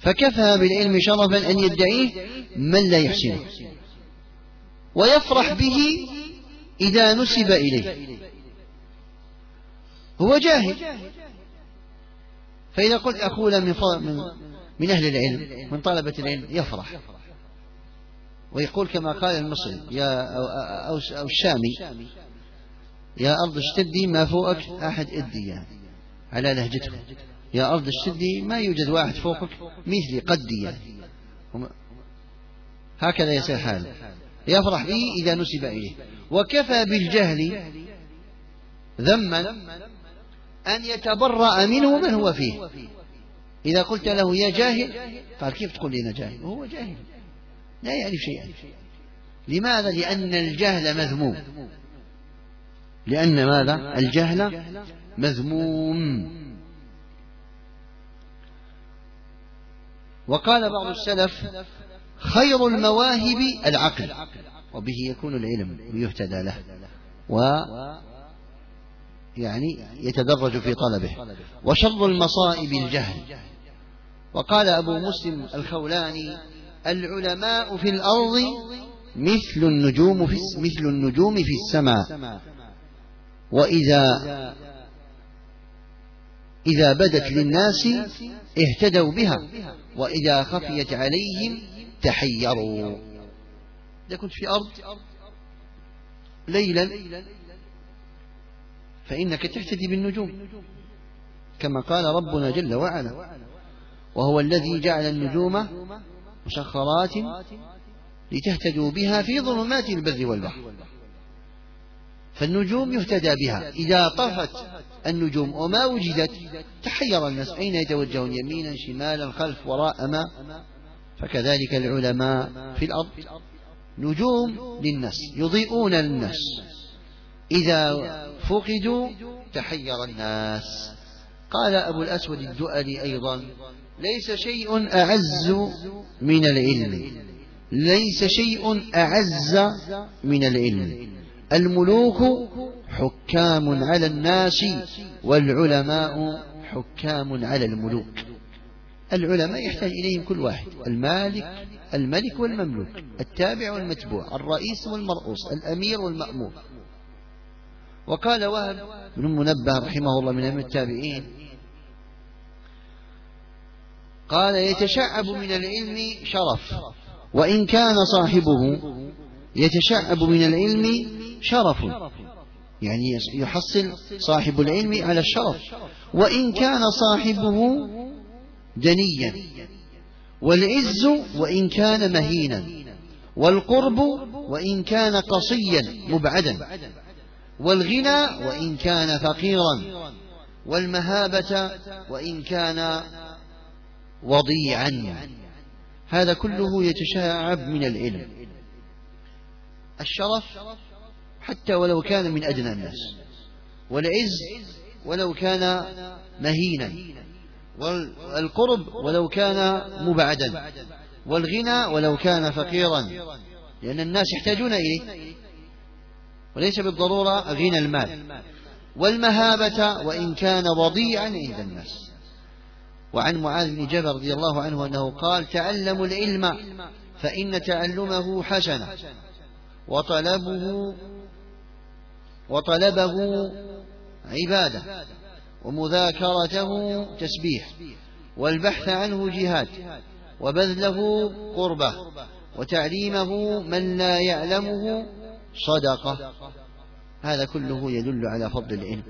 فكفى بالعلم شرفا أن يدعيه من لا يحسنه. ويفرح به إذا نسب إليه. هو جاهل. فإذا قلت أقول من, من, من أهل العلم من طلبة العلم يفرح. ويقول كما قال المصري يا أو, أو, الشامي يا أرض اشتدي ما فوقك أحد إدي. يعني على لهجته يا أرض اشتدي ما يوجد واحد فوقك مثلي قدي. يعني هكذا يصير حاله. يفرح به إذا نسب إليه. وكفى بالجهل ذما أن يتبرأ منه من هو فيه. إذا قلت له يا جاهل قال كيف تقول لي أنا جاهل؟ وهو جاهل. لا يعرف شيئا. لماذا؟ لأن الجهل مذموم. لأن ماذا؟ الجهل مذموم. وقال بعض السلف خير المواهب العقل وبه يكون العلم ويهتدى له. يعني يتدرج في طلبه. وشر المصائب الجهل. وقال أبو مسلم الخولاني العلماء في الأرض مثل النجوم في مثل النجوم في السماء. وإذا إذا بدت للناس اهتدوا بها وإذا خفيت عليهم تحيروا. إذا كنت في أرض ليلا فإنك تهتدي بالنجوم كما قال ربنا جل وعلا وهو الذي جعل النجوم مسخرات لتهتدوا بها في ظلمات البر والبحر. فالنجوم يهتدى بها. إذا طفت النجوم وما وجدت تحير الناس. أين يتوجهون؟ يمينا شمالا خلف وراء ما فكذلك العلماء في الأرض. نجوم للناس يضيئون للناس إذا فقدوا تحير الناس. قال أبو الأسود الدؤلي أيضا ليس شيء أعز من العلم. ليس شيء أعز من العلم. الملوك حكام على الناس والعلماء حكام على الملوك. العلماء يحتاج إليهم كل واحد المالك الملك والمملوك التابع والمتبوع الرئيس والمرؤوس الأمير والمأمور. وقال وهب بن منبه رحمه الله من التابعين قال يتشعب من العلم شرف وإن كان صاحبه يتشعب من العلم شرف يعني يحصل صاحب العلم على الشرف وإن كان صاحبه دنيا والعز وإن كان مهينا والقرب وإن كان قصيا مبعدا. والغنى وإن كان فقيرا والمهابة وإن كان وضيعا. هذا كله يتشعب من العلم. الشرف حتى ولو كان من أدنى الناس والعز ولو كان مهينا والقرب ولو كان مبعدا والغنى ولو كان فقيرا. لأن الناس يحتاجون إليه. وليس بالضرورة غنى المال. والمهابة وإن كان وضيعا عند الناس. وعن معاذ بن جبل رضي الله عنه أنه قال تعلموا العلم فإن تعلمه حسنة. وطلبه وطلبه عبادة ومذاكرته تسبيح والبحث عنه جهاد وبذله قربة وتعليمه من لا يعلمه صدقة. هذا كله يدل على فضل العلم.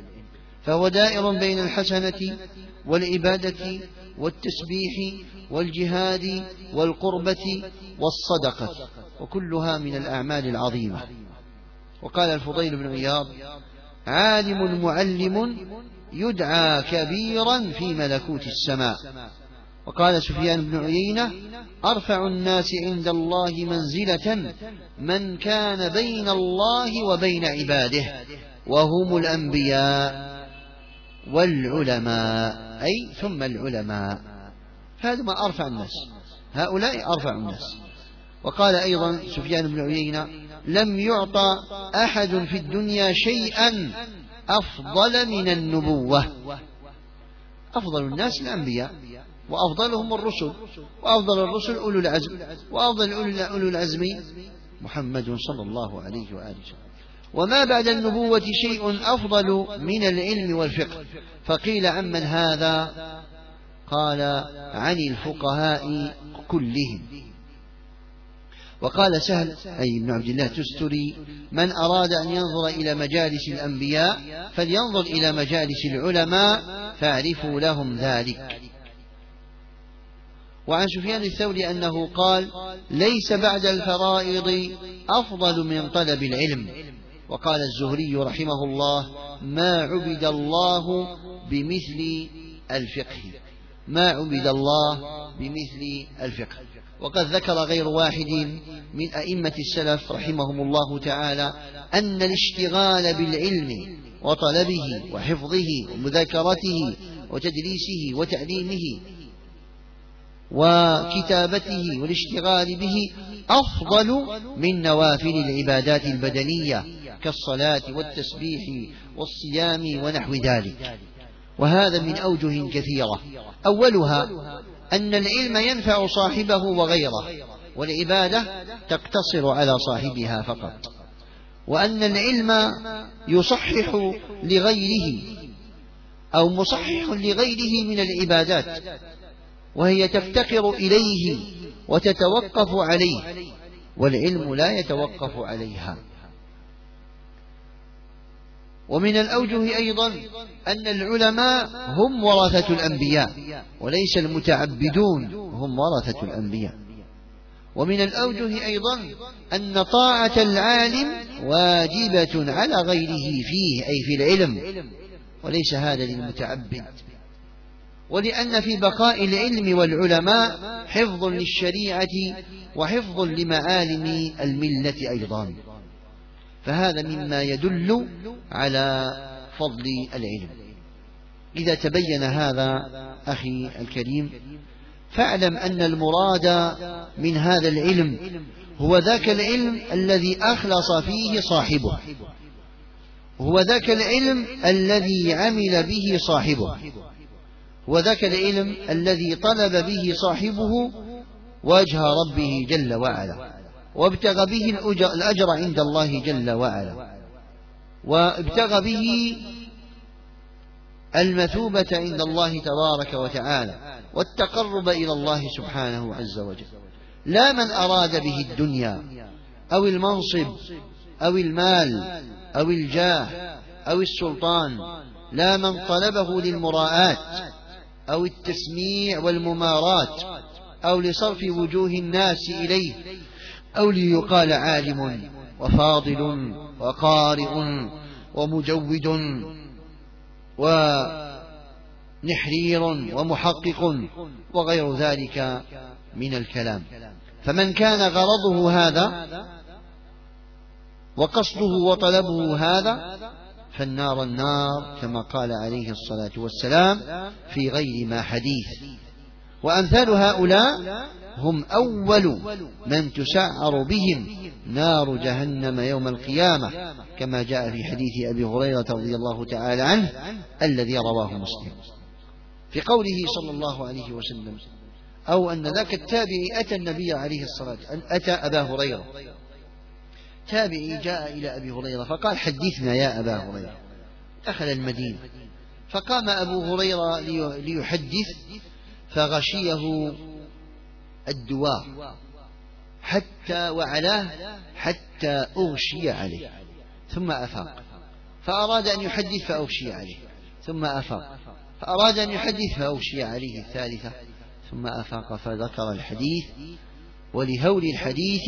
فهو دائر بين الحسنة والعبادة والتسبيح والجهاد والقربة والصدقة وكلها من الأعمال العظيمة. وقال الفضيل بن عياض عالم معلم يدعى كبيرا في ملكوت السماء. وقال سفيان بن عيينة أرفع الناس عند الله منزلة من كان بين الله وبين عباده وهم الأنبياء والعلماء أي ثم العلماء. هذا ما أرفع الناس. هؤلاء أرفع الناس. وقال أيضا سفيان بن عيينة لم يعطى أحد في الدنيا شيئا أفضل من النبوة. أفضل الناس الأنبياء. وأفضلهم الرسل وأفضل الرسل أولو العزم وأفضل أولو العزم محمد صلى الله عليه وآله وسلم. وما بعد النبوة شيء أفضل من العلم والفقه. فقيل عمن هذا؟ قال عن الفقهاء كلهم. وقال سهل أي ابن عبد الله تستري من أراد أن ينظر إلى مجالس الأنبياء فلينظر إلى مجالس العلماء فاعرفوا لهم ذلك. وعن سفيان الثوري أنه قال ليس بعد الفرائض أفضل من طلب العلم. وقال الزهري رحمه الله ما عبد الله بمثل الفقه. ما عبد الله بمثل الفقه. وقد ذكر غير واحد من أئمة السلف رحمهم الله تعالى أن الاشتغال بالعلم وطلبه وحفظه ومذاكرته وتدريسه وتعليمه وكتابته والاشتغال به أفضل من نوافل العبادات البدنية كالصلاة والتسبيح والصيام ونحو ذلك. وهذا من أوجه كثيرة. أولها أن العلم ينفع صاحبه وغيره والعبادة تقتصر على صاحبها فقط. وأن العلم يصحح لغيره أو مصحح لغيره من العبادات وهي تفتقر إليه وتتوقف عليه والعلم لا يتوقف عليها. ومن الأوجه أيضا أن العلماء هم ورثة الأنبياء وليس المتعبدون هم ورثة الأنبياء. ومن الأوجه أيضا أن طاعة العالم واجبة على غيره فيه أي في العلم وليس هذا للمتعبد. ولأن في بقاء العلم والعلماء حفظ للشريعة وحفظ لمعالم الملة أيضا. فهذا مما يدل على فضل العلم. إذا تبين هذا أخي الكريم فاعلم أن المراد من هذا العلم هو ذاك العلم الذي أخلص فيه صاحبه. هو ذاك العلم الذي عمل به صاحبه. هو ذاك العلم الذي طلب به صاحبه وجه ربه جل وعلا وابتغى به الأجر عند الله جل وعلا وابتغى به المثوبة عند الله تبارك وتعالى والتقرب إلى الله سبحانه عز وجل. لا من أراد به الدنيا أو المنصب أو المال أو الجاه أو السلطان لا من طلبه للمراءات أو التسميع والممارات أو لصرف وجوه الناس إليه أو ليقال عالم وفاضل وقارئ ومجود ونحرير ومحقق وغير ذلك من الكلام. فمن كان غرضه هذا وقصده وطلبه هذا فالنار النار كما قال عليه الصلاة والسلام في غير ما حديث. وأمثال هؤلاء هم أول من تسعر بهم نار جهنم يوم القيامة كما جاء في حديث أبي هريرة رضي الله تعالى عنه الذي رواه مسلم. في قوله صلى الله عليه وسلم أو أن ذاك التابعي أتى النبي عليه الصلاة أتى أبا هريرة تابعي جاء إلى أبي هريرة فقال حدثنا يا أبا هريرة. دخل المدينة. فقام أبو هريرة ليحدث فغشيه الدواء حتى وعلاه حتى أغشي عليه. ثم أفاق. فأراد أن يحدث فأغشي عليه. ثم أفاق. فأراد أن يحدث فأغشي عليه الثالثة. ثم أفاق فذكر الحديث. ولهول الحديث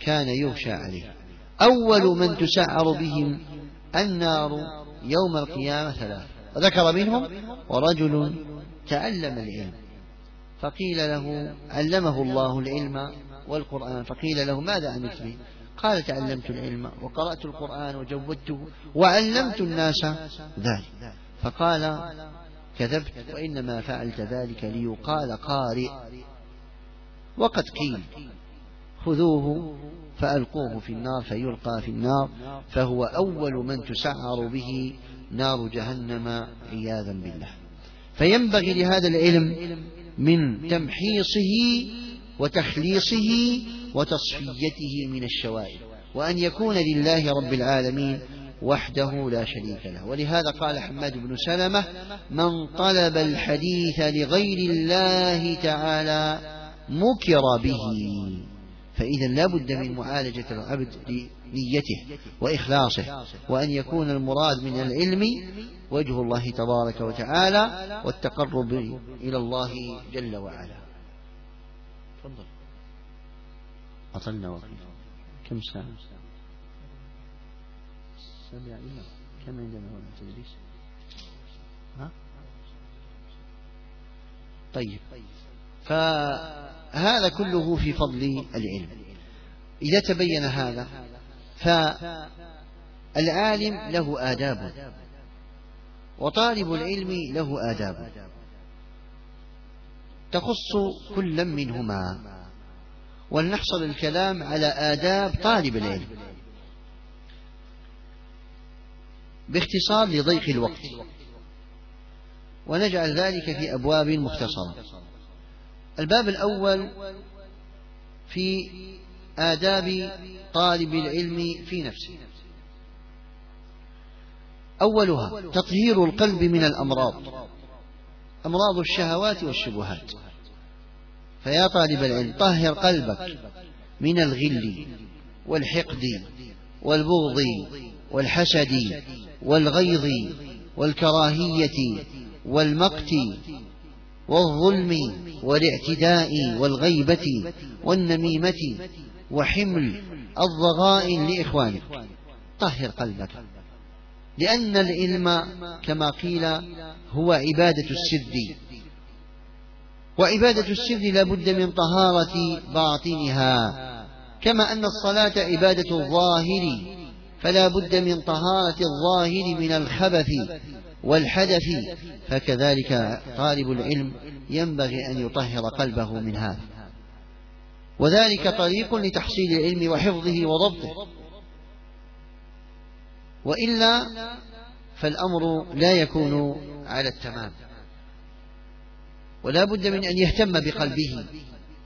كان يغشى عليه. أول من تسعر بهم النار يوم القيامة ثلاث وذكر منهم ورجل تعلم العلم فقيل له علمه الله العلم والقرآن فقيل له ماذا عملت به؟ قال تعلمت العلم وقرأت القرآن وجودته وعلمت الناس ذلك. فقال كذبت وإنما فعلت ذلك ليقال قارئ. وقد قيل خذوه فألقوه في النار فيلقى في النار فهو أول من تسعر به نار جهنم عياذا بالله. فينبغي لهذا العلم من تمحيصه وتخليصه وتصفيته من الشوائب وأن يكون لله رب العالمين وحده لا شريك له. ولهذا قال حماد بن سلمة من طلب الحديث لغير الله تعالى مكر به. فإذا لا بد من معالجة العبد لنيته وإخلاصه وأن يكون المراد من العلم وجه الله تبارك وتعالى والتقرب إلى الله جل وعلا. تفضل. أطلنا وقت. كم ساعة؟ سبع إلا. كم عندنا هنا تدريس؟ ها؟ طيب. فهذا كله في فضل العلم. إذا تبين هذا فالعالم له آداب وطالب العلم له آداب. تخص كلا منهما ولنحصل الكلام على آداب طالب العلم. باختصار لضيق الوقت ونجعل ذلك في أبواب مختصرة. الباب الأول في آداب طالب العلم في نفسه. أولها تطهير القلب من الأمراض أمراض الشهوات والشبهات. فيا طالب العلم طهر قلبك من الغل والحقد والبغض والحسد والغيظ والكراهية والمقت والظلم والاعتداء والغيبة والنميمة وحمل الضغائن لإخوانك. طهر قلبك. لأن العلم كما قيل هو عبادة السر. وعبادة السر لا بد من طهارة باطنها. كما أن الصلاة عبادة الظاهر فلا بد من طهارة الظاهر من الخبث. والحدث فكذلك طالب العلم ينبغي أن يطهر قلبه من هذا. وذلك طريق لتحصيل العلم وحفظه وضبطه. وإلا فالأمر لا يكون على التمام. ولا بد من أن يهتم بقلبه.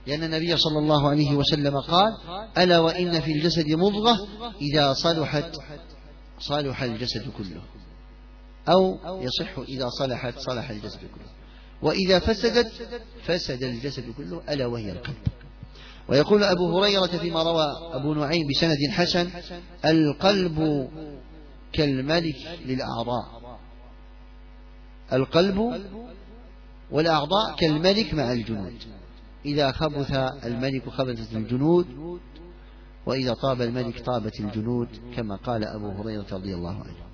لأن النبي صلى الله عليه وسلم قال ألا وإن في الجسد مضغة إذا صلحت صلح الجسد كله. أو يصح إذا صلحت صلح الجسد كله. وإذا فسدت فسد الجسد كله ألا وهي القلب. ويقول أبو هريرة فيما روى أبو نعيم بسند حسن القلب كالملك للأعضاء. القلب والأعضاء كالملك مع الجنود. إذا خبث الملك خبثت الجنود وإذا طاب الملك طابت الجنود كما قال أبو هريرة رضي الله عنه.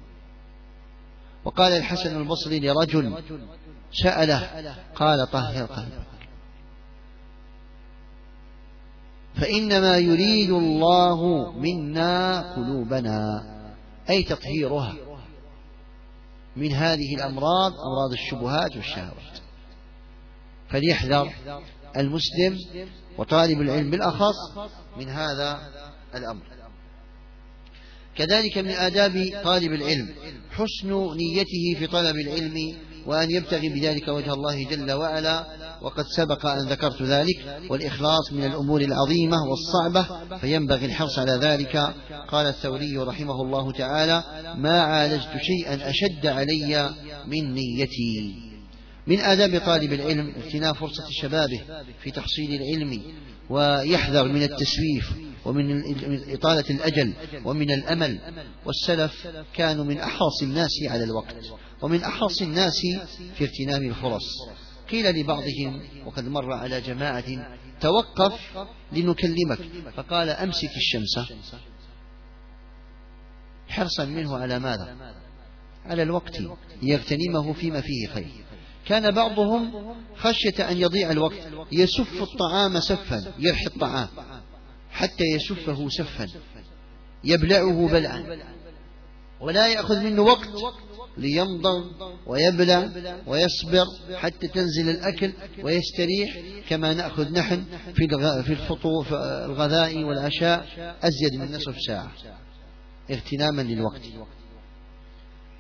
وقال الحسن البصري لرجل سأله قال طهر قلبك فإنما يريد الله منا قلوبنا أي تطهيرها من هذه الأمراض أمراض الشبهات والشهوات. فليحذر المسلم وطالب العلم بالأخص من هذا الأمر. كذلك من آداب طالب العلم حسن نيته في طلب العلم وأن يبتغي بذلك وجه الله جل وعلا. وقد سبق أن ذكرت ذلك والإخلاص من الأمور العظيمة والصعبة فينبغي الحرص على ذلك. قال الثوري رحمه الله تعالى ما عالجت شيئا أشد علي من نيتي. من آداب طالب العلم اغتنام فرصة شبابه في تحصيل العلم ويحذر من التسويف ومن إطالة الأجل ومن الأمل والسلف كانوا من أحرص الناس على الوقت ومن أحرص الناس في اغتنام الفرص. قيل لبعضهم وقد مر على جماعة توقف لنكلمك. فقال أمسك الشمس. حرصا منه على ماذا؟ على الوقت ليغتنمه فيما فيه خير. كان بعضهم خشية أن يضيع الوقت يسف الطعام سفا يرحي الطعام. حتى يسفه سفا. يبلعه بلعا. ولا يأخذ منه وقت ليمضغ ويبلع ويصبر حتى تنزل الأكل ويستريح كما نأخذ نحن في في الفطور في الغذاء والعشاء أزيد من نصف ساعة. اغتناما للوقت.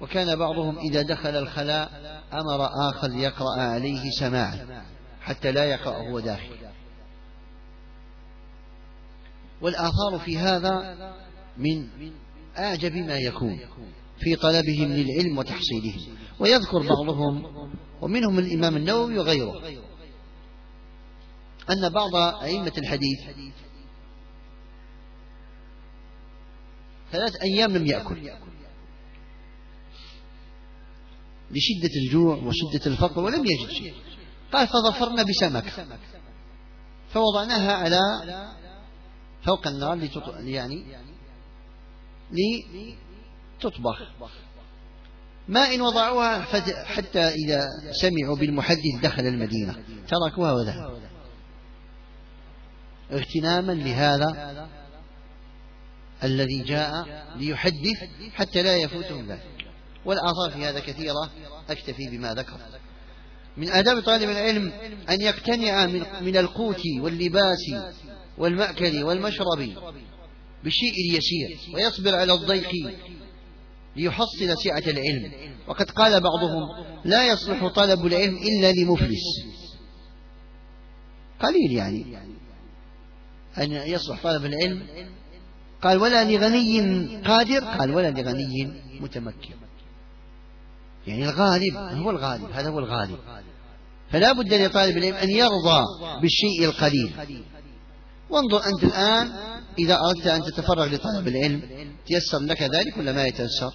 وكان بعضهم إذا دخل الخلاء أمر آخر يقرأ عليه سماعا حتى لا يقرأ هو داخل. والآثار في هذا من أعجب ما يكون في طلبهم للعلم وتحصيله ويذكر بعضهم ومنهم الإمام النووي وغيره أن بعض أئمة الحديث ثلاث أيام لم يأكل. لشدة الجوع وشدة الفقر ولم يجد شيء. قال فظفرنا بسمك. فوضعناها على فوق النار يعني لتطبخ. ما إن وضعوها حتى إذا سمعوا بالمحدث دخل المدينة تركوها وذهبوا اغتناما لهذا الذي جاء ليحدث حتى لا يفوتهم ذلك. والآثار في هذا كثيرة أكتفي بما ذكر. من آداب طالب العلم أن يقتنع من القوت واللباس والمأكل والمشرب بالشيء اليسير ويصبر على الضيق ليحصل سعة العلم. وقد قال بعضهم لا يصلح طلب العلم إلا لمفلس. قليل يعني أن يصلح طلب العلم. قال ولا لغني قادر؟ قال ولا لغني متمكن. يعني الغالب هو الغالب هذا هو الغالب. فلا بد لطالب العلم أن يرضى بالشيء القليل. وانظر أنت الآن إذا أردت أن تتفرغ لطلب العلم تيسر لك ذلك ولا ما يتيسر؟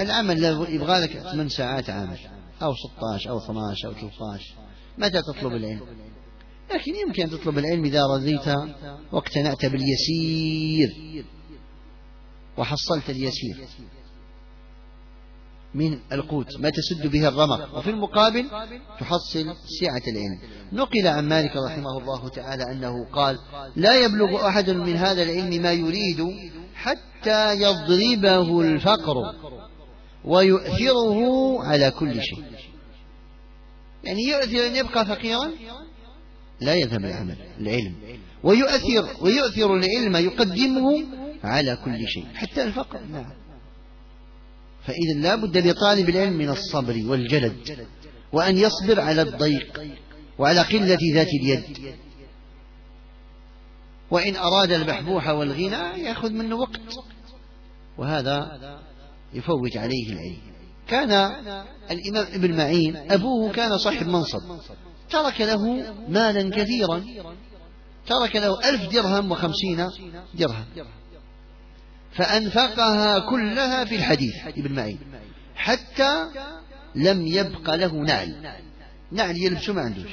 العمل يبغى لك 8 ساعات عمل أو 16 أو 12 أو 13 متى تطلب العلم؟ لكن يمكن أن تطلب العلم إذا رضيت واقتنعت باليسير وحصلت اليسير. من القوت ما تسد به الرمق. وفي المقابل تحصل سعة العلم نقل عن مالك رحمه الله تعالى أنه قال لا يبلغ أحد من هذا العلم ما يريد حتى يضربه الفقر ويؤثره على كل شيء. يعني يؤثر أن يبقى فقيرا؟ لا يذهب العمل العلم. ويؤثر ويؤثر العلم يقدمه على كل شيء حتى الفقر. نعم. فإذا لا بد لطالب العلم من الصبر والجلد وأن يصبر على الضيق وعلى قلة ذات اليد. وإن أراد البحبوح والغنى يأخذ منه وقت. وهذا يفوت عليه العلم. كان الإمام ابن معين أبوه كان صاحب منصب. ترك له مالا كثيرا. ترك له ألف درهم وخمسين درهم. فأنفقها كلها في الحديث ابن معين حتى لم يبق له نعل. نعل يلبسه ما عندوش.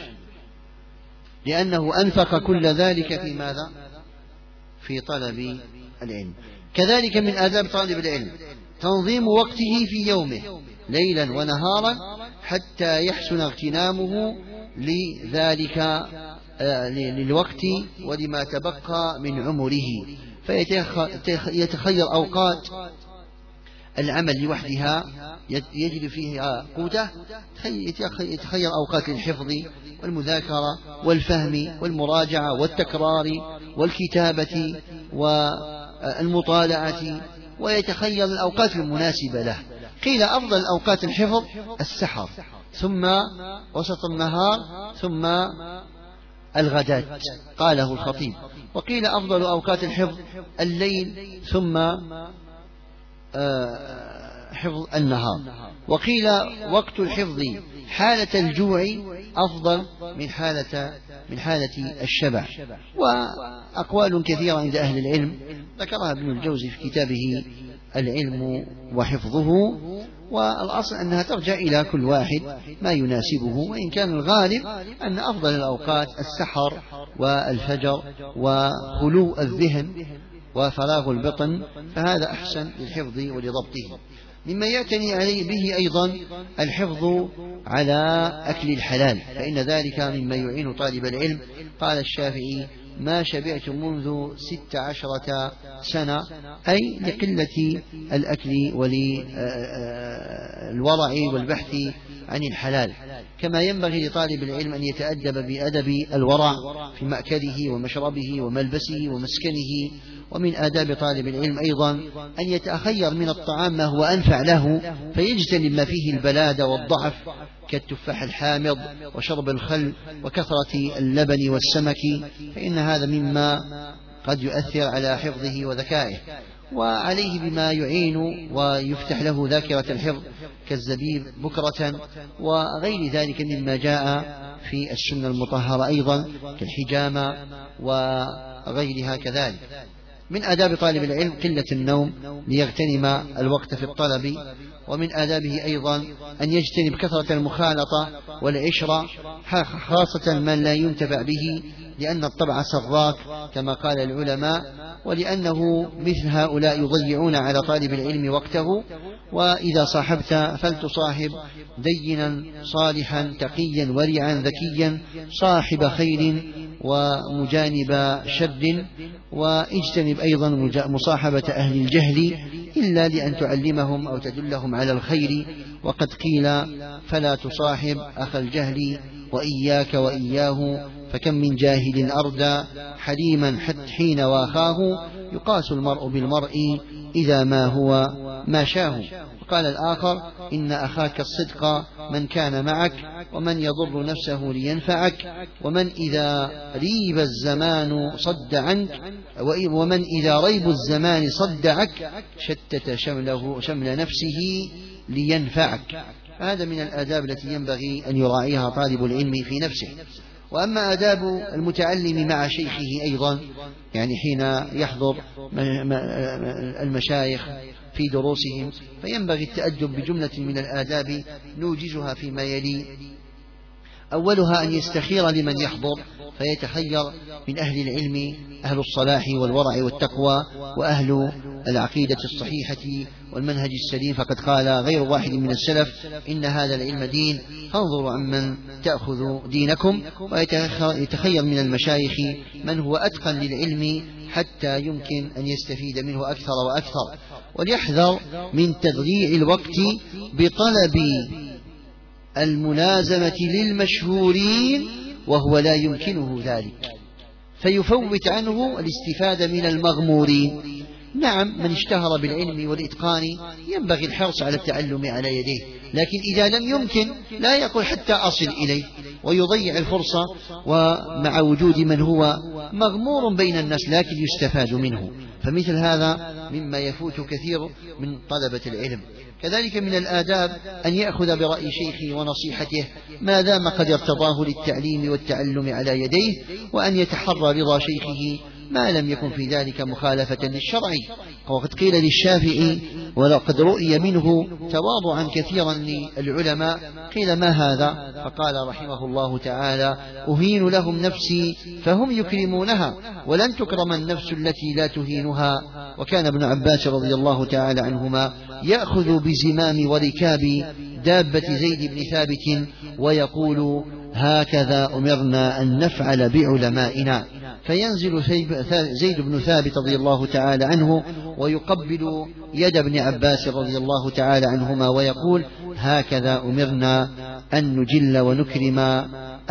لأنه أنفق كل ذلك في ماذا؟ في طلب العلم. كذلك من آداب طالب العلم تنظيم وقته في يومه ليلا ونهارا حتى يحسن اغتنامه لذلك آه، للوقت ولما تبقى من عمره. فيتخير أوقات العمل لوحدها يجد فيها قوته يتخير أوقات للحفظ والمذاكرة والفهم والمراجعة والتكرار والكتابة والمطالعة ويتخير الأوقات المناسبة له. قيل أفضل أوقات الحفظ السحر ثم وسط النهار ثم الغداة. قاله الخطيب. وقيل أفضل أوقات الحفظ الليل ثم آه، حفظ النهار. وقيل وقت الحفظ حالة الجوع أفضل من حالة من حالة الشبع. وأقوال كثيرة عند أهل العلم. ذكرها ابن الجوزي في كتابه العلم وحفظه. والأصل أنها ترجع إلى كل واحد ما يناسبه وإن كان الغالب أن أفضل الأوقات السحر والفجر وخلو الذهن وفراغ البطن فهذا أحسن للحفظ ولضبطه. مما يعتني عليه به أيضا الحفظ على أكل الحلال فإن ذلك مما يعين طالب العلم. قال الشافعي ما شبعت منذ ست عشرة سنة أي لقلة الأكل وللورع والبحث عن الحلال. كما ينبغي لطالب العلم أن يتأدب بأدب الورع في مأكله ومشربه وملبسه ومسكنه ومن آداب طالب العلم أيضا أن يتخير من الطعام ما هو أنفع له فيجتنب ما فيه البلاد والضعف كالتفاح الحامض وشرب الخل وكثرة اللبن والسمك فإن هذا مما قد يؤثر على حفظه وذكائه. وعليه بما يعين ويفتح له ذاكرة الحفظ كالزبيب بكرة وغير ذلك مما جاء في السنة المطهرة أيضا كالحجامة وغيرها كذلك. من آداب طالب العلم قلة النوم ليغتنم الوقت في الطلب ومن آدابه أيضا أن يجتنب كثرة المخالطة والعشرة خاصة من لا ينتفع به لأن الطبع سراك كما قال العلماء ولأنه مثل هؤلاء يضيعون على طالب العلم وقته وإذا صاحبت فلتصاحب دينا صالحا تقيا ورعا ذكيا صاحب خير ومجانب شر واجتنب أيضا مصاحبة أهل الجهل إلا لأن تعلمهم أو تدلهم على الخير. وقد قيل فلا تصاحب أخ الجهل وإياك وإياه فكم من جاهل أردى حليما حتى حين واخاه. يقاس المرء بالمرء إذا ما هو ما شاه. وقال الآخر إن أخاك الصدق من كان معك ومن يضر نفسه لينفعك ومن إذا ريب الزمان صد عنك ومن إذا ريب الزمان صدعك شتت شمله شمل نفسه لينفعك. هذا من الآداب التي ينبغي أن يراعيها طالب العلم في نفسه. وأما آداب المتعلم مع شيخه أيضا يعني حين يحضر المشايخ في دروسهم فينبغي التأدب بجملة من الآداب نوجزها فيما يلي. أولها أن يستخير لمن يحضر فيتخير من أهل العلم أهل الصلاح والورع والتقوى وأهل العقيدة الصحيحة والمنهج السليم. فقد قال غير واحد من السلف إن هذا العلم دين فانظروا عمن تأخذ دينكم. ويتخير من المشايخ من هو أتقن للعلم حتى يمكن أن يستفيد منه أكثر وأكثر. وليحذر من تضييع الوقت بطلب الملازمة للمشهورين وهو لا يمكنه ذلك. فيفوت عنه الاستفادة من المغمورين. نعم من اشتهر بالعلم والإتقان ينبغي الحرص على التعلم على يديه لكن إذا لم يمكن لا يقول حتى أصل إليه ويضيع الفرصة ومع وجود من هو مغمور بين الناس لكن يستفاد منه. فمثل هذا مما يفوت كثير من طلبة العلم. كذلك من الآداب أن يأخذ برأي شيخه ونصيحته ما دام قد ارتضاه للتعليم والتعلم على يديه وأن يتحرى رضا شيخه ما لم يكن في ذلك مخالفة للشرع. وقد قيل للشافعي ولقد رؤي منه تواضعا كثيرا للعلماء قيل ما هذا؟ فقال رحمه الله تعالى أهين لهم نفسي فهم يكرمونها ولن تكرم النفس التي لا تهينها. وكان ابن عباس رضي الله تعالى عنهما يأخذ بزمام وركاب دابة زيد بن ثابت ويقول هكذا أمرنا أن نفعل بعلمائنا. فينزل زيد بن ثابت رضي الله تعالى عنه ويقبل يد ابن عباس رضي الله تعالى عنهما ويقول هكذا أمرنا أن نجل ونكرم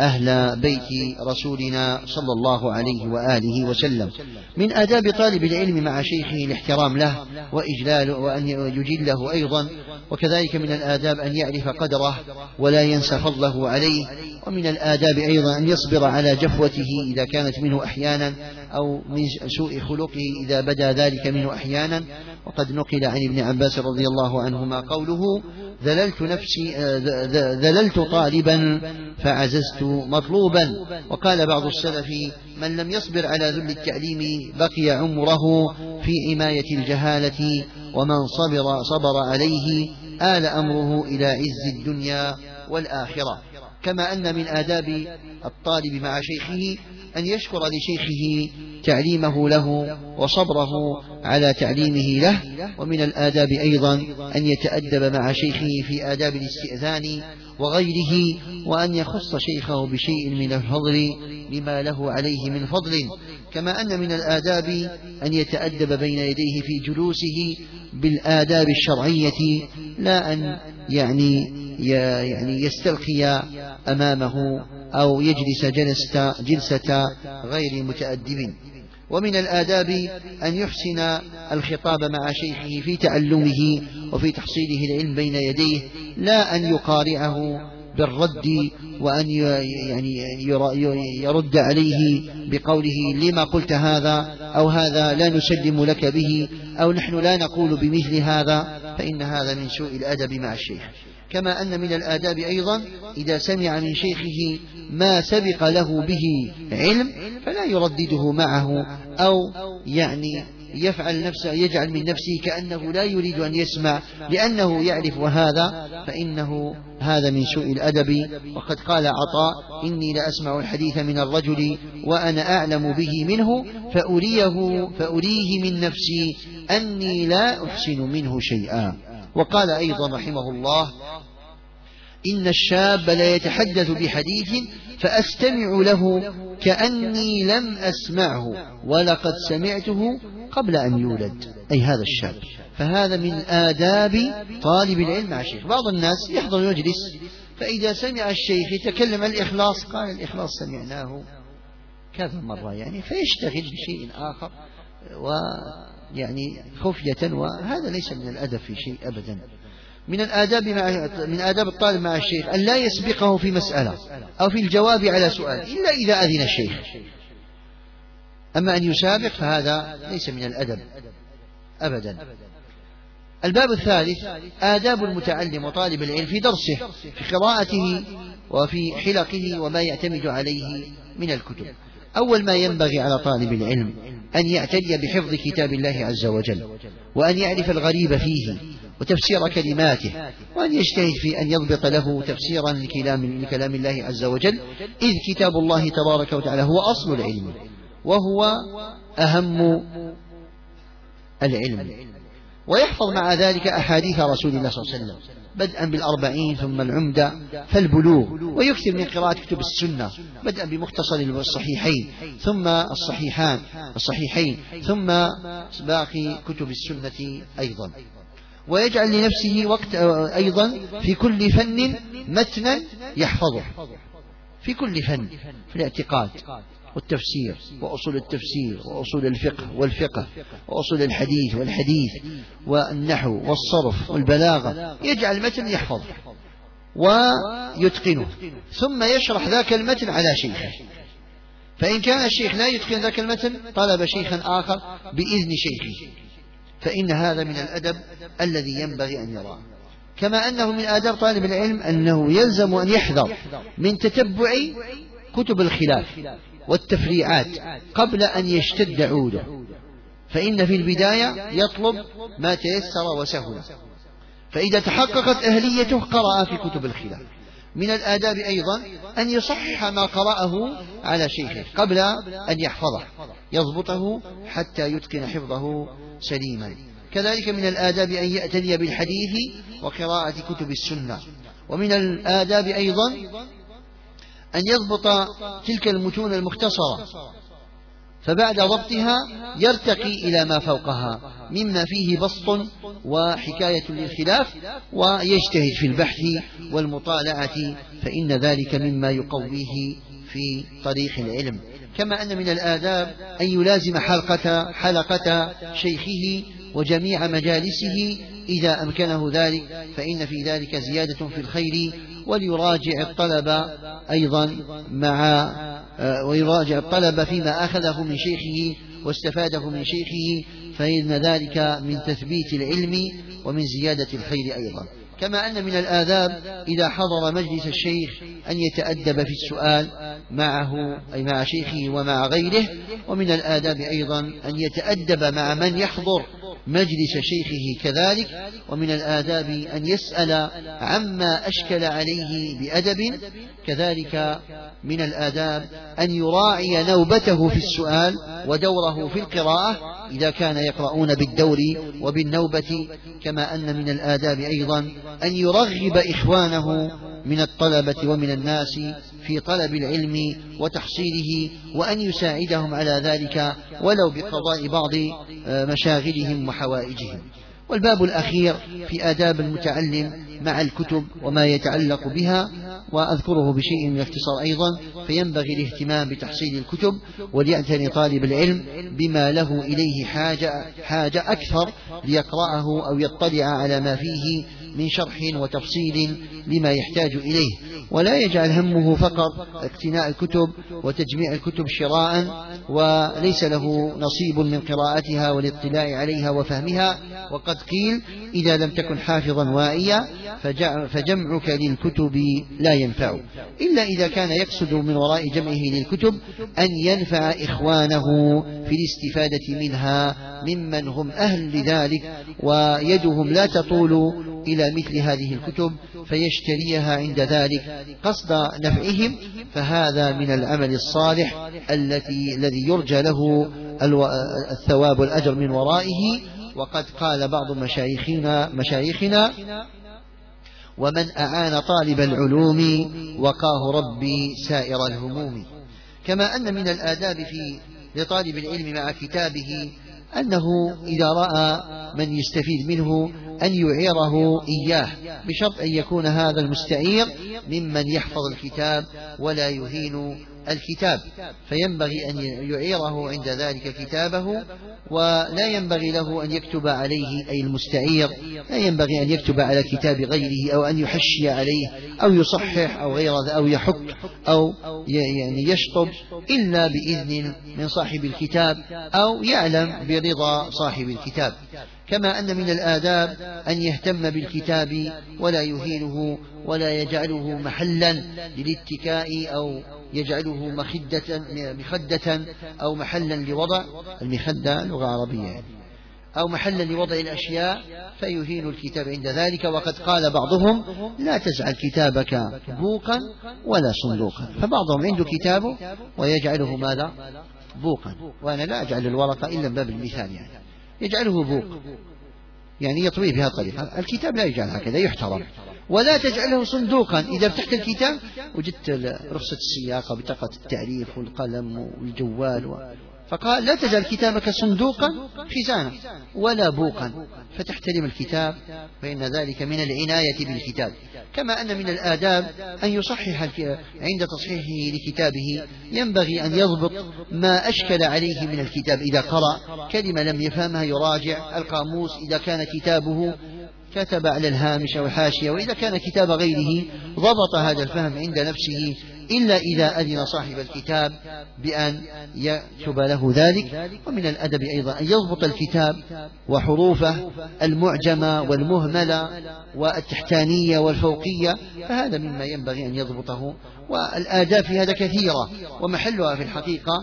أهل بيت رسولنا صلى الله عليه وآله وسلم. من آداب طالب العلم مع شيخه الاحترام له وإجلاله وأن يجله أيضا وكذلك من الآداب أن يعرف قدره ولا ينسى فضله عليه ومن الآداب أيضا أن يصبر على جفوته إذا كانت منه أحيانا أو من سوء خلقه إذا بدا ذلك منه أحيانا وقد نقل عن ابن عباس رضي الله عنهما قوله ذللت نفسي ذللت طالبا فعززت مطلوبا. وقال بعض السلف من لم يصبر على ذل التعليم بقي عمره في عماية الجهالة ومن صبر صبر عليه آل أمره إلى عز الدنيا والآخرة. كما أن من آداب الطالب مع شيخه أن يشكر لشيخه تعليمه له وصبره على تعليمه له ومن الآداب أيضا أن يتأدب مع شيخه في آداب الاستئذان وغيره وأن يخص شيخه بشيء من الفضل لما له عليه من فضل كما أن من الآداب أن يتأدب بين يديه في جلوسه بالآداب الشرعية لا أن يعني يعني يستلقي أمامه أو يجلس جلسة, جلسة غير متأدب ومن الآداب أن يحسن الخطاب مع شيخه في تعلمه وفي تحصيله العلم بين يديه لا أن يقارعه بالرد وأن يعني يرد عليه بقوله لما قلت هذا أو هذا لا نسلم لك به أو نحن لا نقول بمثل هذا فإن هذا من سوء الأدب مع الشيخ. كما أن من الآداب أيضا إذا سمع من شيخه ما سبق له به علم فلا يردده معه أو يعني يفعل نفسه يجعل من نفسه كأنه لا يريد أن يسمع لأنه يعرف هذا فإنه هذا من سوء الأدب وقد قال عطاء إني لأسمع الحديث من الرجل وأنا أعلم به منه فأريه فأريه من نفسي أني لا أحسن منه شيئا وقال أيضا رحمه الله إن الشاب لا يتحدث بحديث فأستمع له كأني لم أسمعه ولقد سمعته قبل أن يولد. أي هذا الشاب. فهذا من آداب طالب العلم مع الشيخ. بعض الناس يحضر يجلس فإذا سمع الشيخ يتكلم الإخلاص قال الإخلاص سمعناه كذا مرة يعني فيشتغل بشيء آخر ويعني خفية وهذا ليس من الأدب في شيء أبدا. من الآداب مع من آداب الطالب مع الشيخ أن لا يسبقه في مسألة أو في الجواب على سؤال إلا إذا أذن الشيخ. أما أن يسابق فهذا ليس من الأدب أبدا. الباب الثالث آداب المتعلم وطالب العلم في درسه في قراءته وفي حلقه وما يعتمد عليه من الكتب. أول ما ينبغي على طالب العلم أن يعتني بحفظ كتاب الله عز وجل وأن يعرف الغريب فيه وتفسير كلماته وأن يجتهد في أن يضبط له تفسيرا لكلام, لكلام الله عز وجل إذ كتاب الله تبارك وتعالى هو أصل العلم وهو أهم العلم. ويحفظ مع ذلك أحاديث رسول الله صلى الله عليه وسلم. بدءا بالأربعين ثم العمدة فالبلوغ ويكثر من قراءة كتب السنة بدءا بمختصر الصحيحين ثم الصحيحان الصحيحين ثم باقي كتب السنة أيضا. ويجعل لنفسه وقت أيضا في كل فن متنا يحفظه في كل فن في الاعتقاد. والتفسير وأصول التفسير وأصول الفقه والفقه وأصول الحديث والحديث والنحو والصرف والبلاغة يجعل المتن يحفظ ويتقنه ثم يشرح ذاك المتن على شيخه. فإن كان الشيخ لا يتقن ذاك المتن طلب شيخا آخر بإذن شيخه. فإن هذا من الأدب الذي ينبغي أن يراه. كما أنه من آداب طالب العلم أنه يلزم أن يحذر من تتبع كتب الخلاف. والتفريعات قبل أن يشتد عوده. فإن في البداية يطلب ما تيسر وسهل. فإذا تحققت أهليته قرأ في كتب الخلاف. من الآداب أيضا أن يصحح ما قرأه على شيخه قبل أن يحفظه يضبطه حتى يتقن حفظه سليما. كذلك من الآداب أن يأتني بالحديث وقراءة كتب السنة. ومن الآداب أيضا أن يضبط تلك المتون المختصرة. فبعد ضبطها يرتقي إلى ما فوقها. مما فيه بسط وحكاية للخلاف ويجتهد في البحث والمطالعة فإن ذلك مما يقويه في طريق العلم. كما أن من الآداب أن يلازم حلقة حلقة شيخه وجميع مجالسه إذا أمكنه ذلك فإن في ذلك زيادة في الخير وليراجع الطلب أيضا مع آه، ويراجع الطلب فيما أخذه من شيخه واستفاده من شيخه فإن ذلك من تثبيت العلم ومن زيادة الخير أيضا. كما أن من الآداب إذا حضر مجلس الشيخ أن يتأدب في السؤال معه أي مع شيخه ومع غيره ومن الآداب أيضا أن يتأدب مع من يحضر مجلس شيخه كذلك ومن الآداب أن يسأل عما أشكل عليه بأدب كذلك من الآداب أن يراعي نوبته في السؤال ودوره في القراءة إذا كان يقرؤون بالدور وبالنوبة كما أن من الآداب أيضا أن يرغب إخوانه من الطلبة ومن الناس في طلب العلم وتحصيله وأن يساعدهم على ذلك ولو بقضاء بعض آه، مشاغلهم وحوائجهم. والباب الأخير في آداب المتعلم مع الكتب وما يتعلق بها وأذكره بشيء من الاختصار أيضا فينبغي الاهتمام بتحصيل الكتب وليعتني طالب العلم بما له إليه حاجة, حاجة أكثر ليقرأه أو يطلع على ما فيه من شرح وتفصيل لما يحتاج إليه ولا يجعل همه فقط اقتناء الكتب وتجميع الكتب شراء وليس له نصيب من قراءتها والاطلاع عليها وفهمها. وقد قيل إذا لم تكن حافظا واعيا فجمعك للكتب لا ينفع. إلا إذا كان يقصد من وراء جمعه للكتب أن ينفع إخوانه في الاستفادة منها ممن هم أهل لذلك ويدهم لا تطول إلى مثل هذه الكتب فيشتريها عند ذلك قصد نفعهم فهذا من العمل الصالح التي الذي يرجى له الثواب والأجر من ورائه. وقد قال بعض مشايخنا مشايخنا ومن أعان طالب العلوم وقاه ربي سائر الهموم. كما أن من الآداب في لطالب العلم مع كتابه أنه إذا رأى من يستفيد منه أن يعيره إياه بشرط أن يكون هذا المستعير ممن يحفظ الكتاب ولا يهين الكتاب. فينبغي أن يعيره عند ذلك كتابه ولا ينبغي له أن يكتب عليه أي المستعير لا ينبغي أن يكتب على كتاب غيره أو أن يحشي عليه أو يصحح أو غير أو يحك أو يعني يشطب إلا بإذن من صاحب الكتاب أو يعلم برضا صاحب الكتاب. كما أن من الآداب أن يهتم بالكتاب ولا يهينه ولا يجعله محلا للاتكاء أو يجعله مخدة مخدة أو محلا لوضع المخدة لغة عربية. أو محلا لوضع الأشياء فيهين الكتاب عند ذلك. وقد قال بعضهم لا تجعل كتابك بوقا ولا صندوقا. فبعضهم عنده كتابه ويجعله ماذا؟ بوقا. وأنا لا أجعل الورقة إلا باب المثال يعني. يجعله بوق. يعني يطوي بهذه الطريقة الكتاب لا يجعل هكذا يحترم. ولا تجعله صندوقا. إذا فتحت الكتاب وجدت رخصة السياقة بطاقة التعريف والقلم والجوال. فقال لا تجعل كتابك صندوقا خزانة ولا بوقا فتحترم الكتاب فإن ذلك من العناية بالكتاب. كما أن من الآداب أن يصحح عند تصحيحه لكتابه ينبغي أن يضبط ما أشكل عليه من الكتاب. إذا قرأ كلمة لم يفهمها يراجع. القاموس إذا كان كتابه كتب على الهامش أو الحاشية وإذا كان كتاب غيره ضبط هذا الفهم عند نفسه إلا إذا أذن صاحب الكتاب بأن يكتب له ذلك ومن الأدب أيضا أن يضبط الكتاب وحروفه المعجمة والمهملة والتحتانية والفوقية فهذا مما ينبغي أن يضبطه. والآداب في هذا كثيرة ومحلها في الحقيقة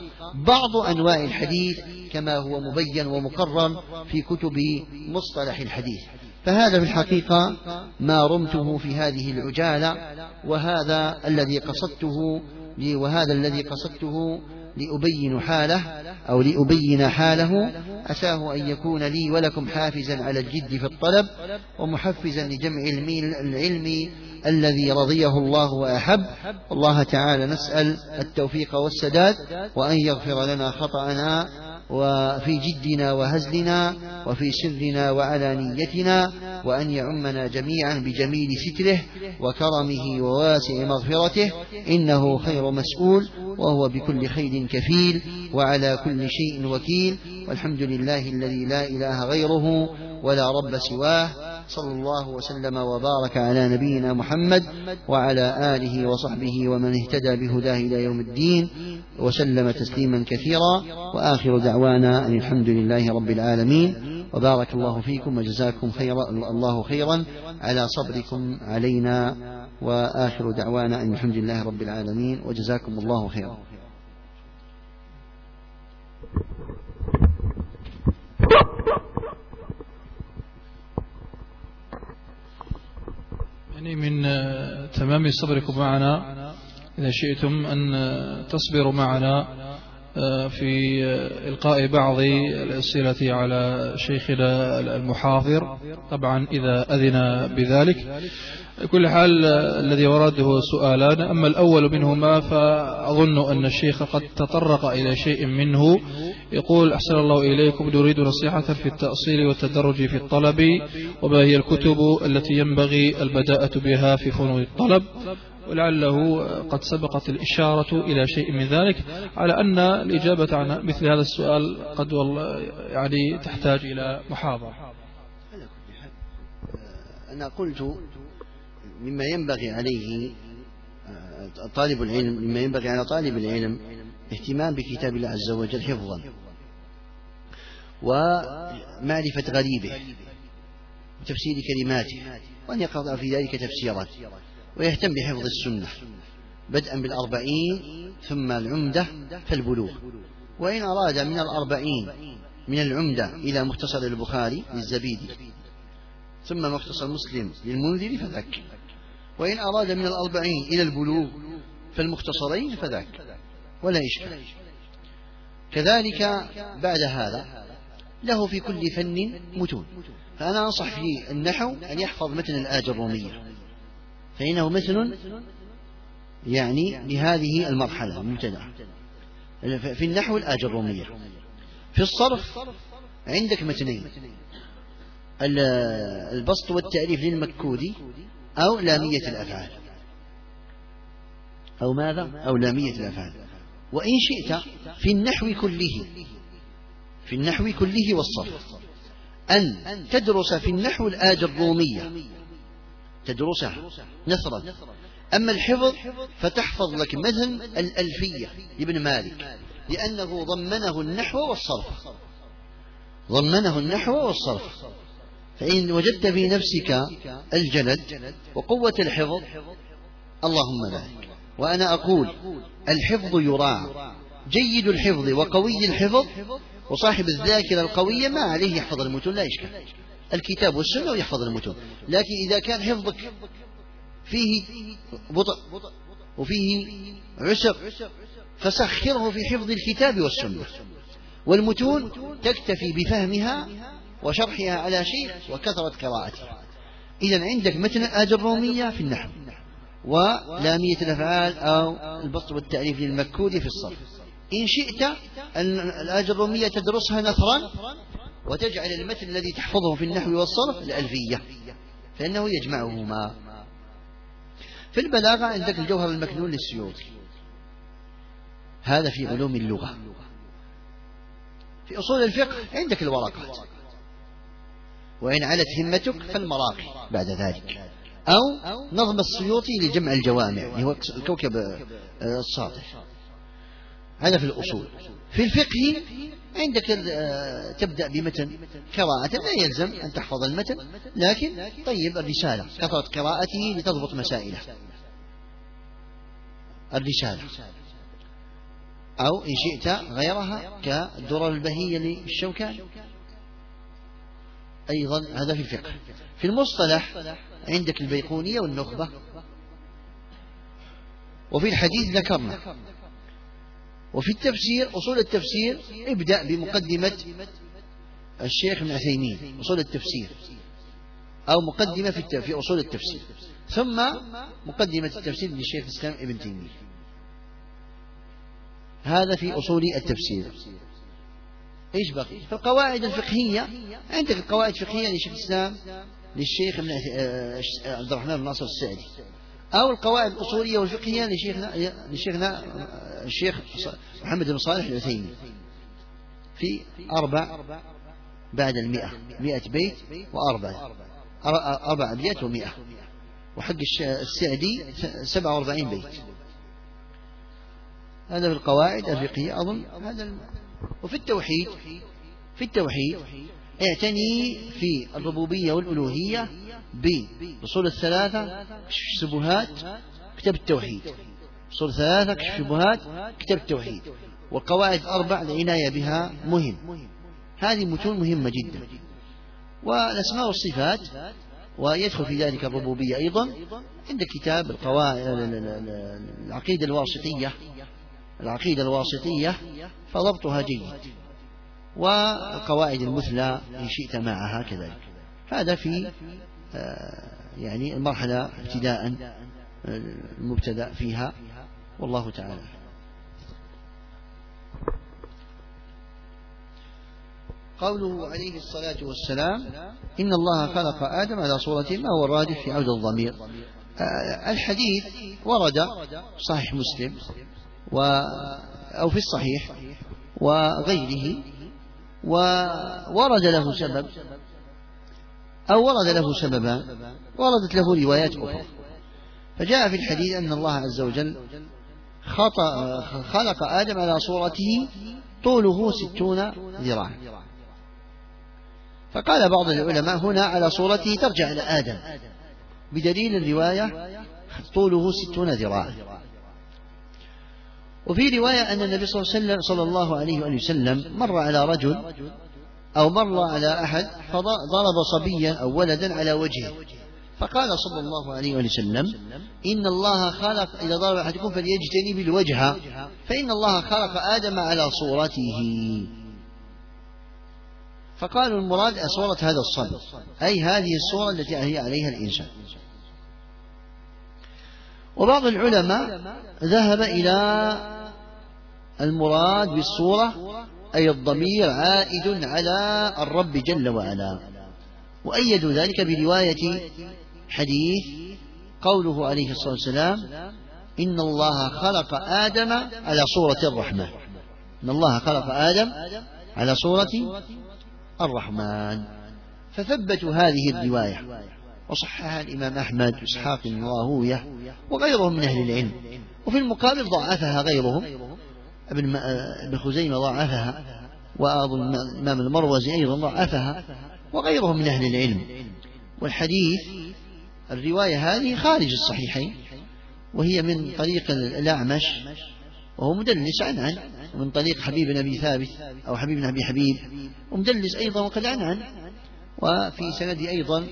بعض أنواع الحديث كما هو مبين ومقرر في كتب مصطلح الحديث. فهذا في الحقيقة ما رمته في هذه العجالة وهذا الذي قصدته وهذا الذي قصدته لأبين حاله أو لأبين حاله. أساه أن يكون لي ولكم حافزا على الجد في الطلب ومحفزا لجمع العلم الذي رضيه الله وأحب. الله تعالى نسأل التوفيق والسداد وأن يغفر لنا خطأنا وفي جدنا وهزلنا وفي سرنا وعلانيتنا وأن يعمنا جميعا بجميل ستره وكرمه وواسع مغفرته إنه خير مسؤول وهو بكل خير كفيل وعلى كل شيء وكيل والحمد لله الذي لا إله غيره ولا رب سواه صلى الله وسلم وبارك على نبينا محمد وعلى آله وصحبه ومن اهتدى بهداه إلى يوم الدين وسلم تسليما كثيرا وآخر دعوانا أن الحمد لله رب العالمين وبارك الله فيكم وجزاكم خيرا الله خيرا على صبركم علينا وآخر دعوانا أن الحمد لله رب العالمين وجزاكم الله خيرا يعني من تمام صبركم معنا. إذا شئتم أن تصبروا معنا آه، في إلقاء بعض الأسئلة على شيخنا المحاضر. طبعا إذا أذن بذلك. كل حال الذي ورده سؤالان. أما الأول منهما فأظن أن الشيخ قد تطرق إلى شيء منه. يقول أحسن الله إليكم نريد نصيحة في التأصيل والتدرج في الطلب وما هي الكتب التي ينبغي البداءة بها في فنون الطلب؟ ولعله قد سبقت الإشارة إلى شيء من ذلك على أن الإجابة عن مثل هذا السؤال قد يعني تحتاج إلى محاضرة. أنا قلت مما ينبغي عليه طالب العلم مما ينبغي على طالب العلم اهتمام بكتاب الله عز وجل حفظا ومعرفة غريبه وتفسير كلماته وأن يقرأ في ذلك تفسيرات ويهتم بحفظ السنة بدءا بالأربعين ثم العمدة فالبلوغ. وإن أراد من الأربعين من العمدة إلى مختصر البخاري للزبيدي ثم مختصر مسلم للمنذر فذاك. وإن أراد من الأربعين إلى البلوغ فالمختصرين فذاك. ولا إشكال كذلك بعد هذا له في كل فن متون. فأنا أنصح في النحو أن يحفظ متن الآج الرومية. فإنه مثل يعني لهذه المرحلة المبتدأة. في النحو الآج الرومية. في الصرف عندك متنين. البسط والتعريف للمكودي أو لامية الأفعال. أو ماذا؟ أو لامية الأفعال. وإن شئت في النحو كله في النحو كله والصرف. أن تدرس في النحو الآج الرومية. تدرسها نثرا. أما الحفظ فتحفظ لك مثل الألفية لابن مالك لأنه ضمنه النحو والصرف. ضمنه النحو والصرف. فإن وجدت في نفسك الجلد وقوة الحفظ اللهم بارك. وأنا أقول الحفظ يراعى جيد الحفظ وقوي الحفظ وصاحب الذاكرة القوية ما عليه يحفظ المتون لا إشكال. الكتاب والسنة ويحفظ المتون. لكن إذا كان حفظك فيه بطء وفيه عسر فسخره في حفظ الكتاب والسنة. والمتون تكتفي بفهمها وشرحها على شيء وكثرة قراءتها. إذا عندك متن الآج الرومية في النحو. ولامية الأفعال أو البسط والتعريف للمكود في الصرف. إن شئت الأجرومية تدرسها نثرا وتجعل المتن الذي تحفظه في النحو والصرف الألفية فإنه يجمعهما. في البلاغة عندك الجوهر المكنون للسيوطي هذا في علوم اللغة. في أصول الفقه عندك الورقات. وإن علت همتك فالمراقي بعد ذلك. أو نظم السيوطي لجمع الجوامع اللي هو الكوكب آه، الساطع هذا في الأصول. في الفقه عندك آه، تبدأ بمتن قراءة لا يلزم أن تحفظ المتن لكن طيب الرسالة كثرة قراءته لتضبط مسائله. الرسالة. أو إن شئت غيرها كالدرر البهية للشوكاني أيضا هذا في الفقه. في المصطلح عندك البيقونية والنخبة. وفي الحديث ذكرنا. وفي التفسير أصول التفسير ابدأ بمقدمة الشيخ ابن عثيمين أصول التفسير. أو مقدمة في في أصول التفسير. ثم مقدمة التفسير للشيخ الإسلام ابن تيمية. هذا في أصول التفسير. إيش بقي في القواعد الفقهية عندك القواعد الفقهية لشيخ الإسلام للشيخ ابن آه، عبد الرحمن بن ناصر السعدي. أو القواعد الأصولية والفقهية لشيخنا لشيخنا الشيخ محمد بن صالح العثيمين في أربع بعد المئة مئة بيت وأربع أربع أبيات ومئة. وحق السعدي سبعة وأربعين بيت. هذا في القواعد الفقهية أظن. هذا وفي التوحيد في التوحيد اعتني في الربوبية والألوهية بأصول الثلاثة كشف الشبهات كتاب التوحيد. أصول الثلاثة كشف الشبهات كتاب التوحيد. والقواعد أربع العناية بها مهم. هذه متون مهمة جدا. والأسماء والصفات ويدخل في ذلك الربوبية أيضا عند كتاب القواعد العقيدة الواسطية. العقيدة الواسطية فضبطها جيد والقواعد المثلى إن شئت معها كذلك. هذا في آه، يعني المرحلة ابتداء المبتدأ فيها. والله تعالى. قوله عليه الصلاة والسلام إن الله خلق آدم على صورة ما هو الراجح في عود الضمير. آه، الحديث ورد صحيح مسلم. و أو في الصحيح وغيره وورد له سبب أو ورد له سببان وردت له روايات أخرى. فجاء في الحديث أن الله عز وجل خلق آدم على صورته طوله ستون ذراعا. فقال بعض العلماء هنا على صورته ترجع إلى آدم بدليل الرواية طوله ستون ذراعا. وفي رواية أن النبي صلى الله عليه وسلم, صلى الله عليه وسلم مر على رجل أو مر على أحد فضرب صبيا أو ولدا على وجهه. فقال صلى الله عليه وسلم إن الله خلق إذا ضرب أحدكم فليجتنب الوجه فإن الله خلق آدم على صورته. فقالوا المراد صورة هذا الصبي أي هذه الصورة التي هي عليها الإنسان. وبعض العلماء ذهب إلى المراد بالصورة أي الضمير عائد على الرب جل وعلا. وأيدوا ذلك برواية حديث قوله عليه الصلاة والسلام إن الله خلق آدم على صورة الرحمن إن الله خلق آدم على صورة الرحمن. فثبتوا هذه الرواية. وصححها الإمام أحمد وإسحاق بن راهوية وغيرهم من أهل العلم. وفي المقابل ضعفها غيرهم. ابن ابن خزيمة ضعفها وأظن الإمام المروزي أيضا ضعفها وغيرهم من أهل العلم. والحديث الرواية هذه خارج الصحيحين وهي من طريق الأعمش وهو مدلس عن عن ومن طريق حبيب بن أبي ثابت أو حبيب بن أبي حبيب ومدلس أيضا وقد عن عن. وفي سند أيضا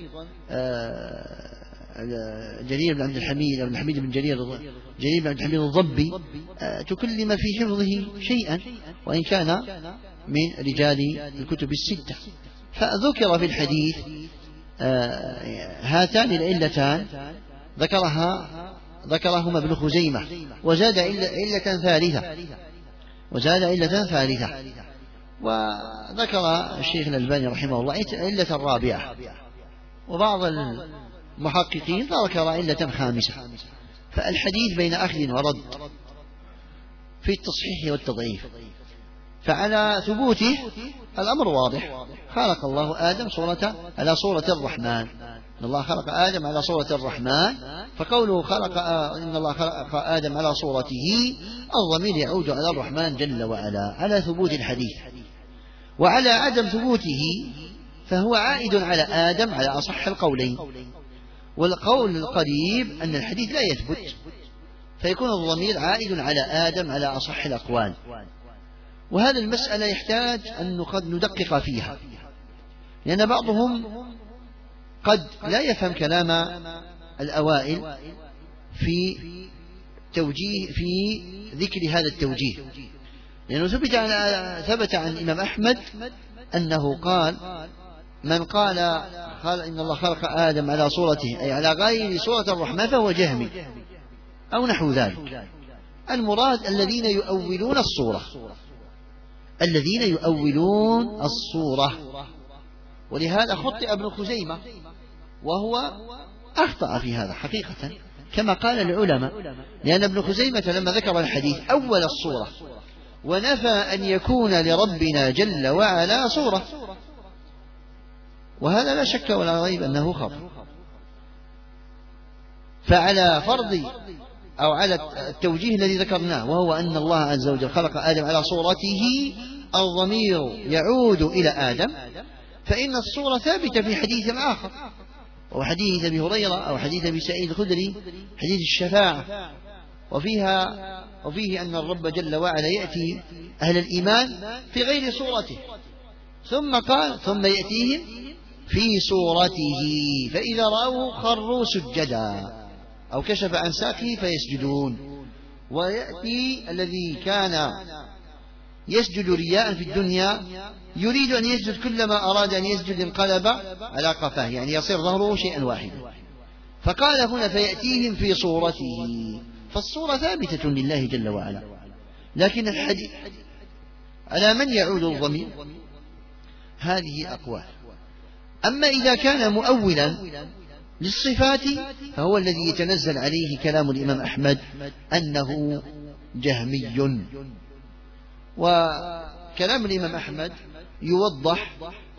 آه، جرير بن عبد الحميد بن الحميد بن جرير جرير بن عبد الحميد الضبي آه، تكلم في حفظه شيئا وإن كان من رجال الكتب الستة. فذكر في الحديث آه، هاتان العلتان ذكرها ذكرهما ابن خزيمة وزاد علة ثالثة وزاد علة ثالثة. وذكر الشيخ الألباني رحمه الله علة رابعة وبعض المحققين ذكر علة خامسة. فالحديث بين أخذ ورد في التصحيح والتضعيف. فعلى ثبوته الأمر واضح. خلق الله آدم صورة على صورة الرحمن. إن الله خلق آدم على صورة الرحمن. فقوله خلق إن الله خلق آدم على صورته الضمير يعود على الرحمن جل وعلا على ثبوت الحديث. وعلى عدم ثبوته فهو عائد على آدم على أصح القولين. والقول القريب أن الحديث لا يثبت فيكون الضمير عائد على آدم على أصح الأقوال. وهذه المسألة يحتاج أن قد ندقق فيها. لأن بعضهم قد لا يفهم كلام الأوائل في توجيه في ذكر هذا التوجيه. لأنه ثبت عن ثبت عن الإمام أحمد أنه قال من قال قال إن الله خلق آدم على صورته أي على غير صورة الرحمن فهو جهمي أو نحو ذلك. المراد الذين يؤولون الصورة. الذين يؤولون الصورة. ولهذا خطئ ابن خزيمة وهو أخطأ في هذا حقيقة كما قال العلماء لأن ابن خزيمة لما ذكر الحديث أول الصورة ونفى أن يكون لربنا جل وعلا صورة. وهذا لا شك ولا ريب أنه خطأ. فعلى فرض أو على التوجيه الذي ذكرناه وهو أن الله عز وجل خلق آدم على صورته الضمير يعود إلى آدم فإن الصورة ثابتة في حديث آخر وهو حديث أبي هريرة أو حديث أبي سعيد الخدري حديث الشفاعة. وفيها وفيه أن الرب جل وعلا يأتي أهل الإيمان في غير صورته. ثم قال ثم يأتيهم في صورته فإذا رأوه خروا سجدا أو كشف عن ساقه فيسجدون. ويأتي الذي كان يسجد رياء في الدنيا يريد أن يسجد كلما أراد أن يسجد انقلب على قفاه يعني يصير ظهره شيئا واحدا. فقال هنا فيأتيهم في صورته. فالصورة ثابتة لله جل وعلا. لكن الحديث على من يعود الضمير؟ هذه أقوال. أما إذا كان مؤولا للصفات فهو الذي يتنزل عليه كلام الإمام أحمد أنه جهمي. وكلام الإمام أحمد يوضح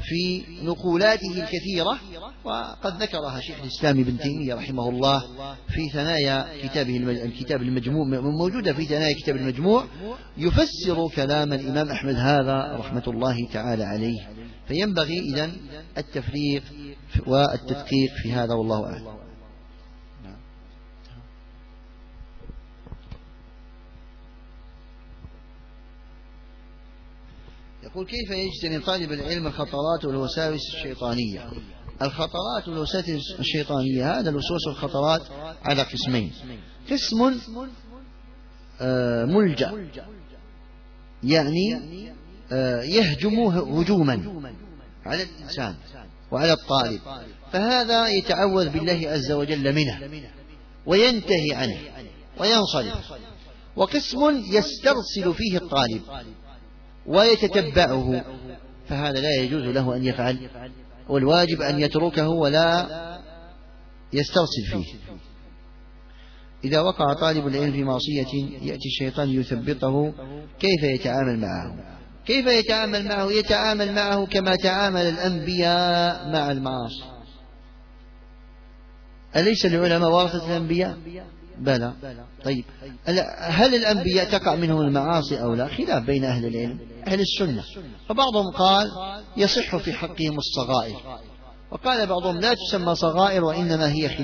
في نقولاته الكثيرة وقد ذكرها شيخ الإسلام ابن تيمية رحمه الله في ثنايا كتابه الكتاب المجموع موجودة في ثنايا كتاب المجموع يفسر كلام الإمام أحمد هذا رحمة الله تعالى عليه. فينبغي إذن التفريق والتدقيق في هذا والله أعلم. يقول كيف يجتنب طالب العلم الخطرات والوساوس الشيطانية؟ الخطرات والوساوس الشيطانية هذا الوسوس والخطرات على قسمين. قسم آه، ملجأ. يعني آه، يهجم هجوما على الإنسان وعلى الطالب. فهذا يتعوذ بالله عز وجل منه وينتهي عنه وينصرف. وقسم يسترسل فيه الطالب. ويتتبعه. فهذا لا يجوز له أن يفعل. والواجب أن يتركه ولا يسترسل فيه. إذا وقع طالب العلم في معصية يأتي الشيطان يثبطه كيف يتعامل معه؟ كيف يتعامل معه؟ يتعامل معه كما تعامل الأنبياء مع المعاصي. أليس العلماء ورثة الأنبياء؟ بلى. طيب. هل الأنبياء تقع منهم المعاصي أو لا؟ خلاف بين أهل العلم أهل السنة. فبعضهم قال يصح في حقهم الصغائر. وقال بعضهم لا تسمى صغائر وإنما هي خلاف